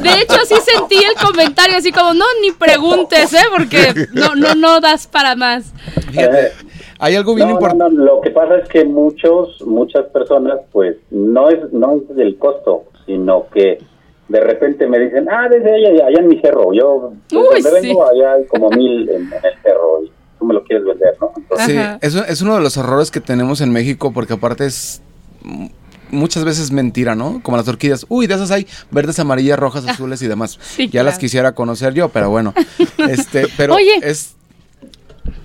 De hecho, sí sentí el comentario así como, no, ni preguntes, ¿eh? Porque no, no, no das para más. Eh, Hay algo bien no, importante. no, no, lo que pasa es que muchos, muchas personas, pues, no es, no es del costo, sino que de repente me dicen, ah, desde allá, allá en mi cerro, yo, pues, Uy, donde sí. vengo, allá hay como mil en, en el cerro, y tú me lo quieres vender, ¿no? Entonces, Sí, es, es uno de los errores que tenemos en México porque aparte es muchas veces mentira, ¿no? Como las orquídeas. Uy, de esas hay verdes, amarillas, rojas, azules y demás. Sí, ya las quisiera conocer yo, pero bueno. Este, pero Oye. es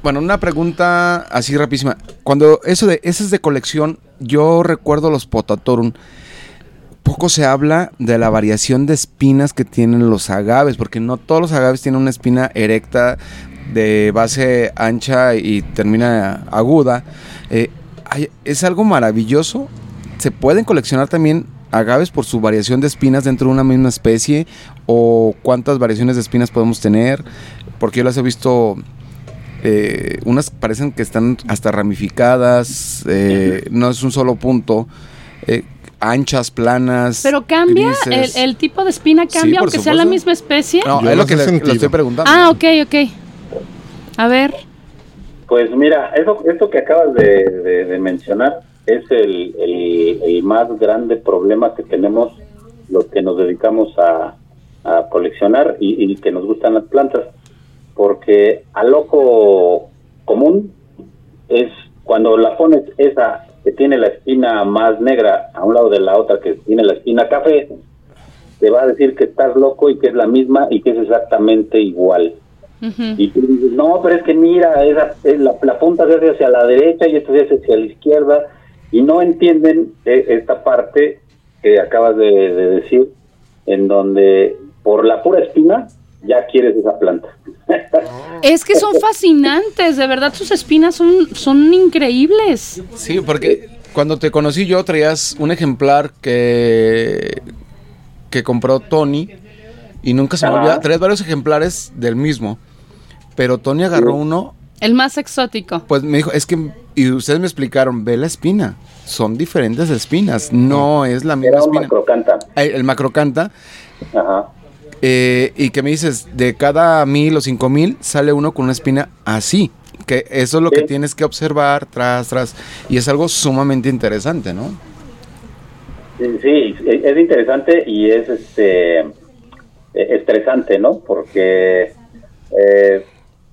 bueno, una pregunta así rapidísima. Cuando eso de esas de colección, yo recuerdo los Potatorum. Poco se habla de la variación de espinas que tienen los agaves, porque no todos los agaves tienen una espina erecta de base ancha y termina aguda. Eh, hay- es algo maravilloso. Se pueden coleccionar también agaves por su variación de espinas dentro de una misma especie o cuántas variaciones de espinas podemos tener, porque yo las he visto eh, unas parecen que están hasta ramificadas, eh, no es un solo punto, eh, anchas, planas. Pero cambia, el, tipo de espina cambia, aunque sea la misma especie. No, Yo es no lo que le estoy preguntando. Ah, ok, ok. A ver. Pues mira, eso, esto que acabas de, mencionar es el, el- el más grande problema que tenemos los que nos dedicamos a, a coleccionar y, y que nos gustan las plantas, porque al ojo común es cuando la pones esa que tiene la espina más negra a un lado de la otra que tiene la espina café, te va a decir que estás loco y que es la misma y que es exactamente igual. Y tú dices, no, pero es que mira, esa, es la, la punta se hace hacia la derecha y esta se hace hacia la izquierda, y no entienden eh, esta parte que acabas de, de decir, en donde por la pura espina ya quieres esa planta. Es que son fascinantes, de verdad sus espinas son, son increíbles. Sí, porque cuando te conocí yo traías un ejemplar que, que compró Tony y nunca se me olvida. Traías varios ejemplares del mismo, pero Tony agarró uno, El más exótico. pues me dijo, es que, y ustedes me explicaron, ve la espina, son diferentes espinas, no es la misma Era un espina. macrocanta. Eh, El macrocanta, Ajá. eh, y que me dices, de cada mil o cinco mil sale uno con una espina así. Que eso es lo que tienes que observar tras, tras. Y es algo sumamente interesante, ¿no? Sí, es interesante y es este estresante, ¿no? Porque eh,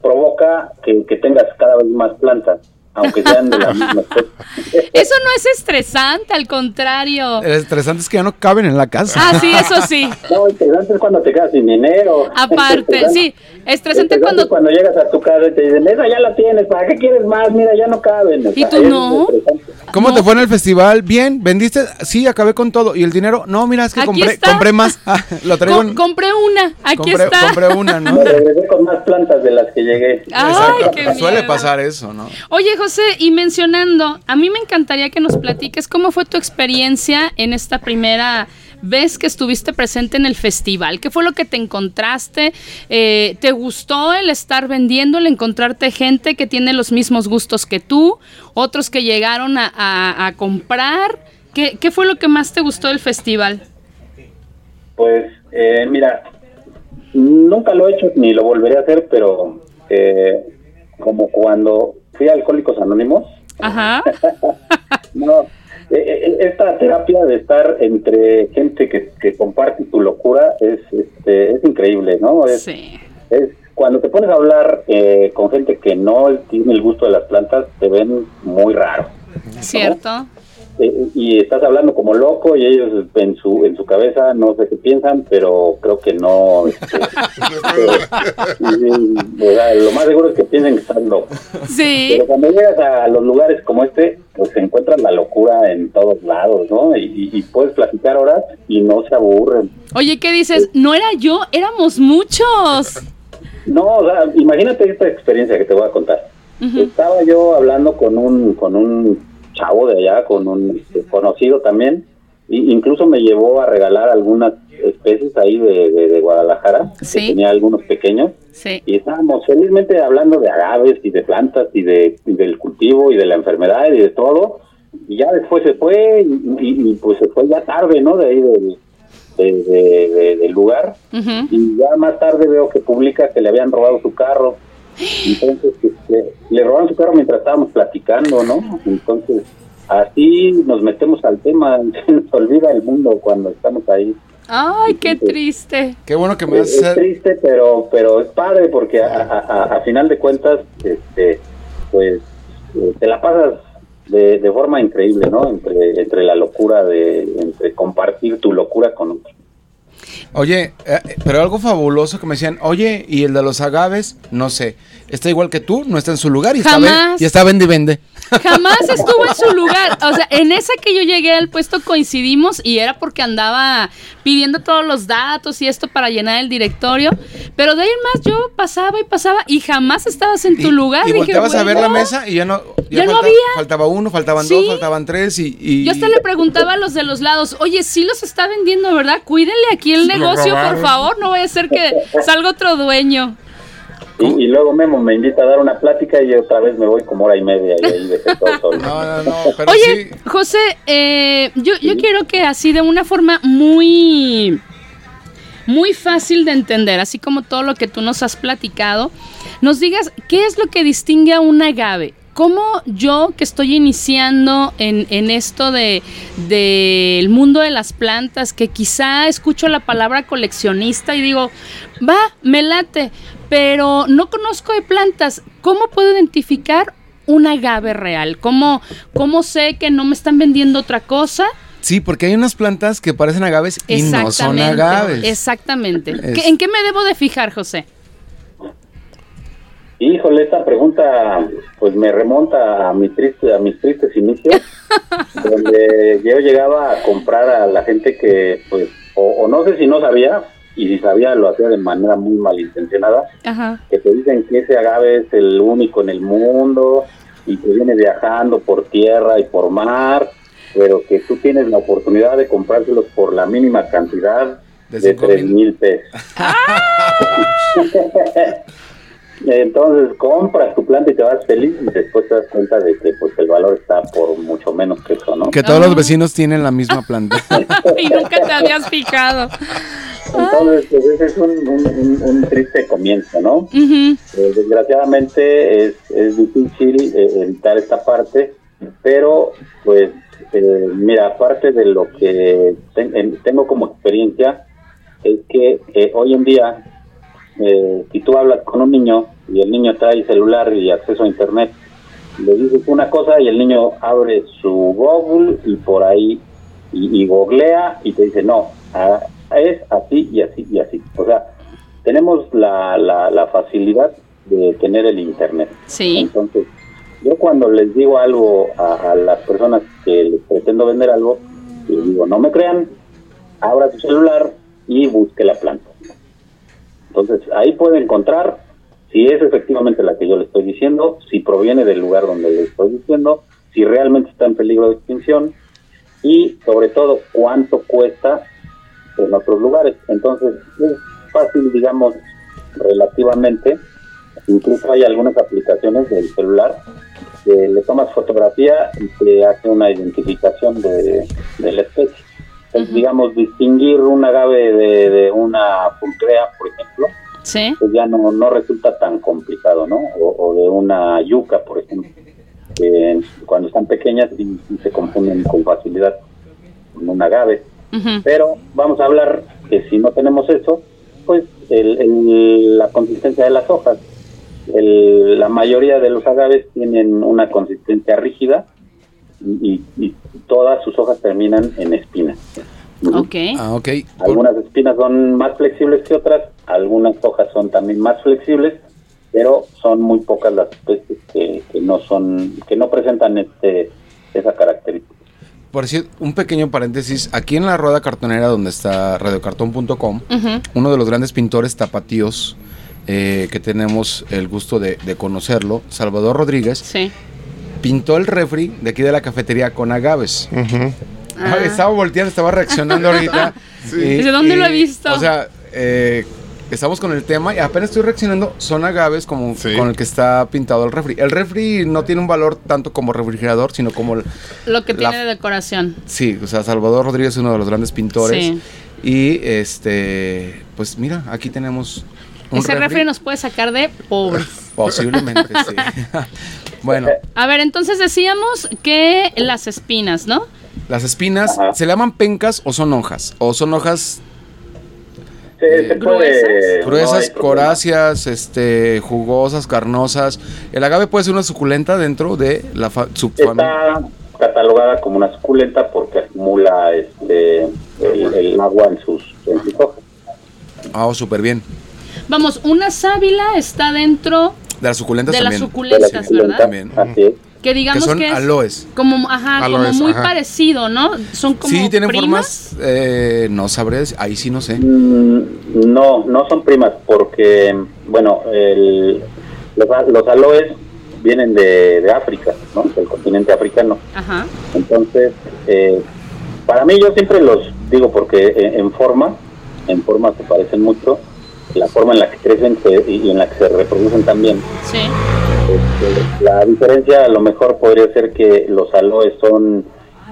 provoca que tengas cada vez más plantas, aunque sean de la misma especie. Eso no es estresante, al contrario. El estresante es que ya no caben en la casa. Ah, sí, eso sí. No, interesante es cuando te quedas sin dinero. Aparte, sí. Estresante Interesante cuando... es cuando llegas a tu casa y te dicen, esa ya la tienes, ¿para qué quieres más? Mira, ya no caben. O ¿Y sea, tú eso es no? estresante. ¿Cómo No. te fue en el festival? Bien, ¿vendiste? Sí, acabé con todo. ¿Y el dinero? No, mira, es que Aquí compré, está. compré más. Ah, lo traigo Com- en- compré una, aquí compré, está. compré una, ¿no? Me regresé con más plantas de las que llegué. Ay, Exacto. qué Suele miedo. pasar eso, ¿no? Oye, José, y mencionando, a mí me encantaría que nos platiques cómo fue tu experiencia en esta primera vez que estuviste presente en el festival. ¿Qué fue lo que te encontraste? Eh, ¿Te gustó el estar vendiendo, el encontrarte gente que tiene los mismos gustos que tú, otros que llegaron a, comprar? ¿Qué, ¿Qué fue lo que más te gustó del festival? Pues, eh, mira, nunca lo he hecho ni lo volveré a hacer, pero eh, como cuando fui a Alcohólicos Anónimos, Ajá. no, eh, eh, esta terapia de estar entre gente que, que comparte tu locura es, este, es increíble, ¿no? Es, Sí. es cuando te pones a hablar eh, con gente que no tiene el gusto de las plantas, te ven muy raro. ¿Cierto? Y estás hablando como loco y ellos en su en su cabeza no sé qué piensan pero creo que no este, eh, lo más seguro es que piensen que estás loco Sí. pero cuando llegas a los lugares como este pues se encuentra la locura en todos lados no y, y- y puedes platicar horas y no se aburren Oye, ¿qué dices? No era yo, éramos muchos. no o sea imagínate esta experiencia que te voy a contar estaba yo hablando con un con un chavo de allá con un conocido también y incluso me llevó a regalar algunas especies ahí de, de- de Guadalajara Sí. que tenía algunos pequeños Sí. y estábamos felizmente hablando de agaves y de plantas y de y del cultivo y de la enfermedad y de todo y ya después se fue y, y- y, pues se fue ya tarde, ¿no? De ahí del, de- de- de- del lugar. Y ya más tarde veo que publica que le habían robado su carro. Entonces, este, le robaron su carro mientras estábamos platicando, ¿no? Entonces, así nos metemos al tema, se nos olvida el mundo cuando estamos ahí. Ay, qué triste. Qué bueno que me Es, triste, pero pero es padre porque a, a- a- a final de cuentas, este, pues eh, te la pasas de, de forma increíble, ¿no? Entre, entre la locura de, entre compartir tu locura con otros. Oye, eh, pero algo fabuloso que me decían, oye, y el de los agaves, no sé, está igual que tú, no está en su lugar y está, y está vende y vende. Jamás estuvo en su lugar. O sea, en esa que yo llegué al puesto coincidimos y era porque andaba pidiendo todos los datos y esto para llenar el directorio. Pero de ahí en más yo pasaba y pasaba y jamás estabas en tu Y- lugar. Y Dije, volteabas a ver la mesa y ya no, Ya no falta- había. faltaba uno, faltaban Sí. dos, faltaban tres y... y- Yo hasta le preguntaba a los de los lados, oye, sí los está vendiendo, ¿verdad? Cuídenle aquí el Lo negocio, por favor, no vaya a ser que salga otro dueño. Y, y luego Memo me invita a dar una plática y otra vez me voy como hora y media y ahí dejé todo solo. No, no, no, pero Oye, sí, José, eh, yo, yo quiero que así de una forma muy, muy fácil de entender, así como todo lo que tú nos has platicado, nos digas qué es lo que distingue a un agave. ¿Cómo yo que estoy iniciando en, en esto de del mundo de las plantas, que quizá escucho la palabra coleccionista y digo, va, me late, pero no conozco de plantas, ¿cómo puedo identificar un agave real? ¿Cómo, ¿Cómo sé que no me están vendiendo otra cosa? sí, porque hay unas plantas que parecen agaves y no son agaves. Exactamente. Es- ¿Qué- ¿En qué me debo de fijar, José? Híjole, esta pregunta pues me remonta a mi triste, a mis tristes inicios, donde yo llegaba a comprar a la gente que pues o, o no sé si no sabía y si sabía lo hacía de manera muy malintencionada, Ajá. que te dicen que ese agave es el único en el mundo y que viene viajando por tierra y por mar, pero que tú tienes la oportunidad de comprárselos por la mínima cantidad De de cinco tres mil. mil pesos. Entonces compras tu planta y te vas feliz y después te das cuenta de que pues el valor está por mucho menos que eso, ¿no? Que todos los vecinos tienen la misma planta. Y nunca te habías fijado. Entonces pues ese es un, un- un- un triste comienzo, ¿no? Eh, desgraciadamente es, es difícil eh, evitar esta parte, pero pues eh, mira, aparte de lo que ten- en- tengo como experiencia, es que eh, hoy en día, eh, si tú hablas con un niño y el niño trae celular y acceso a internet, le dices una cosa y el niño abre su Google y por ahí y, y googlea y te dice no, es así y así y así. O sea, tenemos la, la, la facilidad de tener el internet. Sí. Entonces, yo cuando les digo algo a, a las personas que les pretendo vender algo, les digo, no me crean, abra su celular y busque la planta. Entonces, ahí puede encontrar si es efectivamente la que yo le estoy diciendo, si proviene del lugar donde le estoy diciendo, si realmente está en peligro de extinción y sobre todo cuánto cuesta en otros lugares. Entonces, es fácil, digamos, relativamente. Incluso hay algunas aplicaciones del celular que le tomas fotografía y te hace una identificación de, de la especie. Entonces, digamos, distinguir un agave de, de una pulcrea, por ejemplo, Sí. pues ya no, no resulta tan complicado, ¿no? O, o de una yuca, por ejemplo, que cuando están pequeñas sí se confunden con facilidad con un agave. Pero vamos a hablar que si no tenemos eso, pues el- el- la consistencia de las hojas. El- la mayoría de los agaves tienen una consistencia rígida y, y- todas sus hojas terminan en espinas. Ujú. Ok. Ah, ok. Algunas espinas son más flexibles que otras, algunas hojas son también más flexibles, pero son muy pocas las especies que, que no son, que no presentan este esa característica. Por decir, un pequeño paréntesis, aquí en la rueda cartonera donde está radiocartón.com, Ujú. uno de los grandes pintores tapatíos eh, que tenemos el gusto de, de conocerlo, Salvador Rodríguez, Sí. Pintó el refri de aquí de la cafetería con agaves. Ujú. Ah, Estaba volteando, estaba reaccionando ahorita. Y- Dice, ¿dónde lo he visto? O sea, eh, estamos con el tema y apenas estoy reaccionando, son agaves como Sí. con el que está pintado el refri. El refri no tiene un valor tanto como refrigerador, sino como el- Lo que La- tiene de decoración. Sí, o sea, Salvador Rodríguez es uno de los grandes pintores. Sí. Y este, pues mira, aquí tenemos Ese refri nos puede sacar de pobres. Posiblemente, sí. bueno, A ver, entonces decíamos que las espinas, ¿no? las espinas, Ajá. ¿se le llaman pencas o son hojas? ¿O son hojas se puede, Gruesas. no coráceas, este, jugosas, carnosas? El agave puede ser una suculenta dentro de la fa- subfamilia. Está catalogada como una suculenta porque acumula este, el, el agua en sus, en sus hojas. Ah, oh, súper bien. Vamos, una sábila está dentro De las suculentas de las también. De suculentas, suculenta, ¿verdad? También. Así es. Que digamos que son es aloes. como, ajá, Aloes, como muy ajá. parecido, ¿no? Son como Sí, tienen primas. formas, eh, no sabré, decir- ahí sí no sé. Mm, No, no son primas porque, bueno, el- los, a- los aloes vienen de, de África, ¿no? Del continente africano. Ajá. Entonces, eh, para mí yo siempre los digo porque en, en forma, en forma se parecen mucho, la forma en la que crecen se- y, en la que se reproducen también. Sí. Este, la diferencia a lo mejor podría ser que los aloes son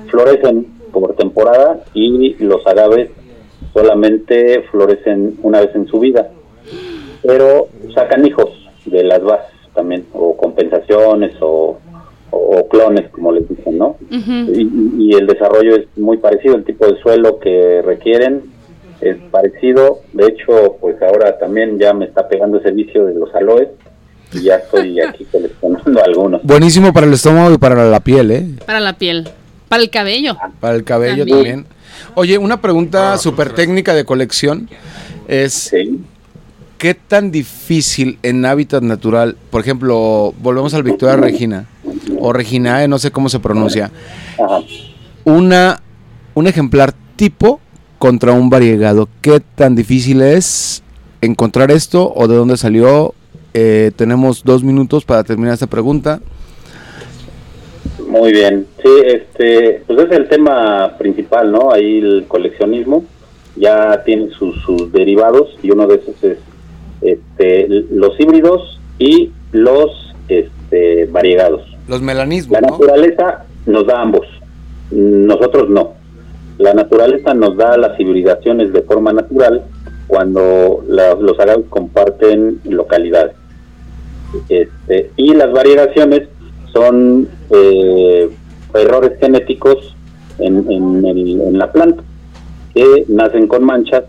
florecen por temporada y los agaves solamente florecen una vez en su vida, pero sacan hijos de las bases también, o compensaciones o, o clones, como les dicen, ¿no? Y, y el desarrollo es muy parecido, el tipo de suelo que requieren es parecido, de hecho, pues ahora también ya me está pegando ese vicio de los aloes y ya estoy aquí seleccionando algunos. Buenísimo para el estómago y para la piel, ¿eh? Para la piel. Para el cabello. Para el cabello También. también. Oye, una pregunta súper técnica de colección es, Sí, ¿qué tan difícil en hábitat natural, por ejemplo, volvemos al Victoria Regina, o Reginae, no sé cómo se pronuncia, ajá. una, un ejemplar tipo contra un variegado, ¿qué tan difícil es encontrar esto o de dónde salió? Eh, tenemos dos minutos para terminar esta pregunta. Muy bien, sí, este, pues es el tema principal, ¿no? Ahí el coleccionismo ya tiene sus, sus derivados y uno de esos es este, los híbridos y los este, variegados. Los melanismos, La ¿no? naturaleza nos da ambos, nosotros no. La naturaleza nos da las hibridaciones de forma natural cuando la- los agaves comparten localidades. Este, y las variegaciones son eh, errores genéticos en, en el- en la planta que nacen con manchas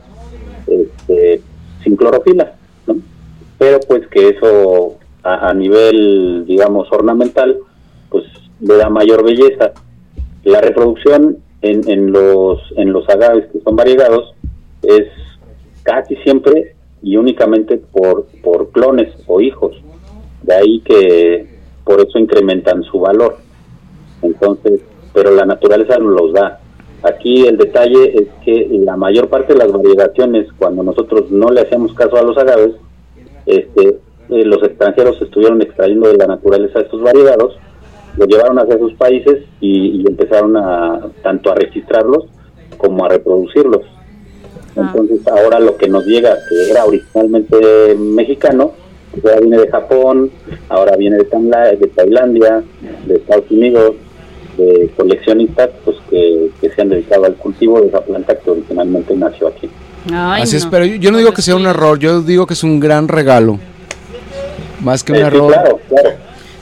este, sin clorofila, ¿no? pero pues que eso a, a nivel, digamos, ornamental, pues le da mayor belleza. La reproducción en, en los en los agaves que son variegados es casi siempre y únicamente por, por clones o hijos. De ahí que por eso incrementan su valor. Entonces, pero la naturaleza nos los da. Aquí el detalle es que la mayor parte de las variegaciones, cuando nosotros no le hacíamos caso a los agaves, este, eh, los extranjeros estuvieron extrayendo de la naturaleza estos variegados, los llevaron hacia sus países y, y empezaron a tanto a registrarlos como a reproducirlos. Entonces ahora lo que nos llega, que era originalmente mexicano, pues ahora viene de Japón, ahora viene de, Tanla- de Tailandia, de Estados Unidos, de coleccionistas pues que, que se han dedicado al cultivo de esa planta que originalmente nació aquí. Ay, Así es, pero yo, yo no digo que sea un error, yo digo que es un gran regalo. Más que un Eh, sí, error. claro, claro.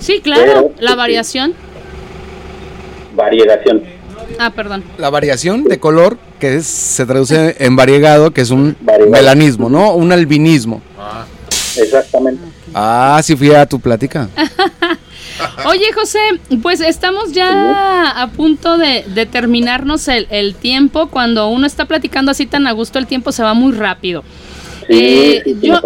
Sí, claro, Pero, la variación. Variegación. Ah, perdón. La variación de color, que es- se traduce en variegado, que es un Variegado. melanismo, ¿no? Un albinismo. Exactamente. Ah, sí fui a tu plática. Oye, José, pues estamos ya a punto de, de terminarnos el, el tiempo. Cuando uno está platicando así tan a gusto, el tiempo se va muy rápido. Sí, Eh, yo,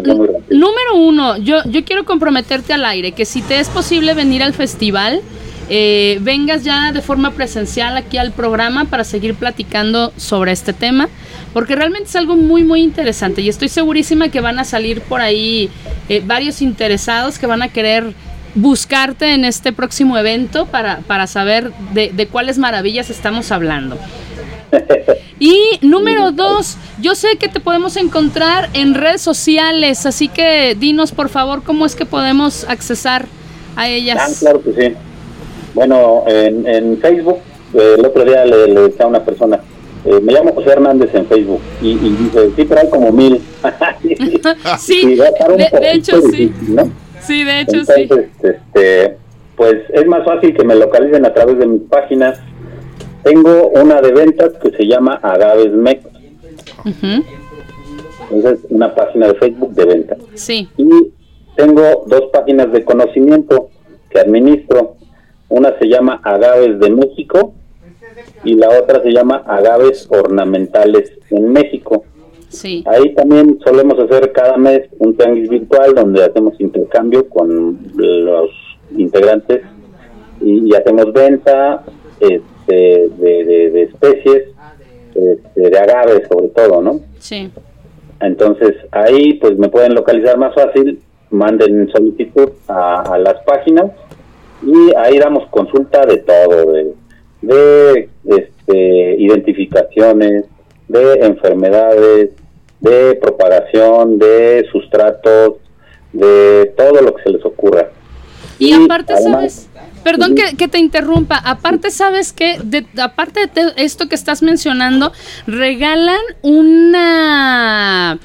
número uno, yo, yo quiero comprometerte al aire que si te es posible venir al festival, eh, vengas ya de forma presencial aquí al programa para seguir platicando sobre este tema, porque realmente es algo muy, muy interesante y estoy segurísima que van a salir por ahí eh, varios interesados que van a querer buscarte en este próximo evento para, para saber de, de cuáles maravillas estamos hablando. Y número dos, yo sé que te podemos encontrar en redes sociales, así que dinos por favor cómo es que podemos accesar a Ah, ellas. claro que sí. Bueno, en, en Facebook, eh, el otro día le, le decía a una persona, eh, me llamo José Hernández en Facebook, y, y dice, sí, pero hay como mil. Sí, de, hecho sí. ¿no? Sí, de hecho sí. Este, pues es más fácil que me localicen a través de mis páginas. Tengo una de ventas que se llama Agaves Mex. Esa es una página de Facebook de ventas. Sí, Y tengo dos páginas de conocimiento que administro. Una se llama Agaves de México y la otra se llama Agaves Ornamentales en México. sí. Ahí también solemos hacer cada mes un tianguis virtual donde hacemos intercambio con los integrantes y, y hacemos venta este, de, de- de especies, este, de agaves sobre todo, ¿no? Sí. Entonces ahí pues me pueden localizar más fácil, manden solicitud a, a las páginas y ahí damos consulta de todo, de, de este, identificaciones, de enfermedades, de propagación, de sustratos, de todo lo que se les ocurra. Y aparte, además- ¿sabes? Perdón que, que te interrumpa. Aparte, ¿sabes qué? De- aparte de te- esto que estás mencionando, regalan una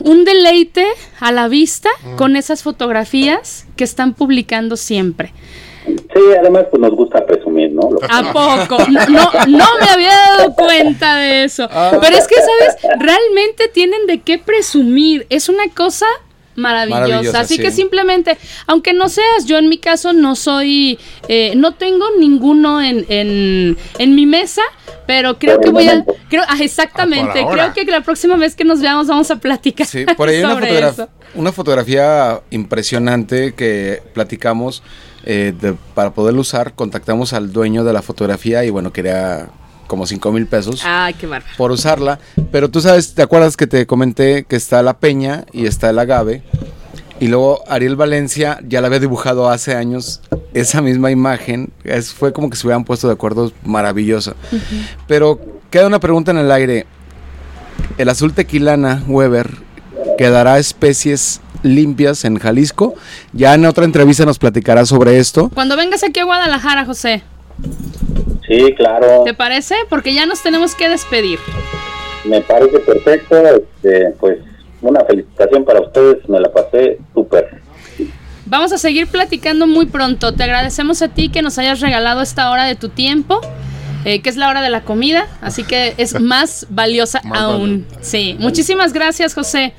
un deleite a la vista con esas fotografías que están publicando siempre. Sí, además pues nos gusta presumir, ¿no? Lo ¿A poco? No, no, no me había dado cuenta de eso. Pero es que, ¿sabes? Realmente tienen de qué presumir. Es una cosa maravillosa. Maravillosa, Así sí. que simplemente, aunque no seas, yo en mi caso no soy, eh, no tengo ninguno en, en, en mi mesa, pero creo que voy a, creo, ah, exactamente, Ah, creo que la próxima vez que nos veamos vamos a platicar Sí, por ahí hay una, fotogra- eso. una fotografía impresionante que platicamos eh, de- para poderlo usar. Contactamos al dueño de la fotografía y bueno, quería como 5 mil pesos Ay, qué bárbaro. por usarla. Pero tú sabes, ¿te acuerdas que te comenté que está la peña y está el agave? Y luego Ariel Valencia ya la había dibujado hace años esa misma imagen. Es, fue como que se hubieran puesto de acuerdo maravillosa. Pero queda una pregunta en el aire. ¿El azul tequilana Weber quedará especies limpias en Jalisco? Ya en otra entrevista nos platicará sobre esto. Cuando vengas aquí a Guadalajara, José, Sí, claro, ¿te parece? Porque ya nos tenemos que despedir. me parece perfecto. Este, pues una felicitación para ustedes, me la pasé súper. Vamos a seguir platicando muy pronto. Te agradecemos a ti que nos hayas regalado esta hora de tu tiempo, eh, que es la hora de la comida, así que es más valiosa Más aún. Sí, muchísimas gracias, José.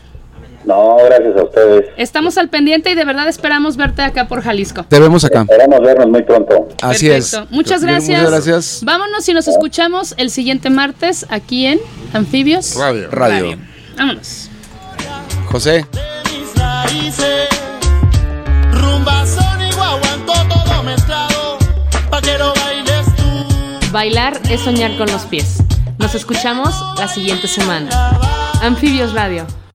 No, gracias a ustedes. Estamos al pendiente y de verdad esperamos verte acá por Jalisco. Te vemos acá. Esperamos vernos muy pronto. Así Perfecto. es. Muchas gracias. Muchas gracias. Vámonos y nos escuchamos el siguiente martes aquí en Anfibios Radio. Radio. Vámonos. José. mis raíces. Rumba son y guaguanco todo mezclado. Pa' que lo bailes tú. Bailar es soñar con los pies. Nos escuchamos la siguiente semana. Anfibios Radio.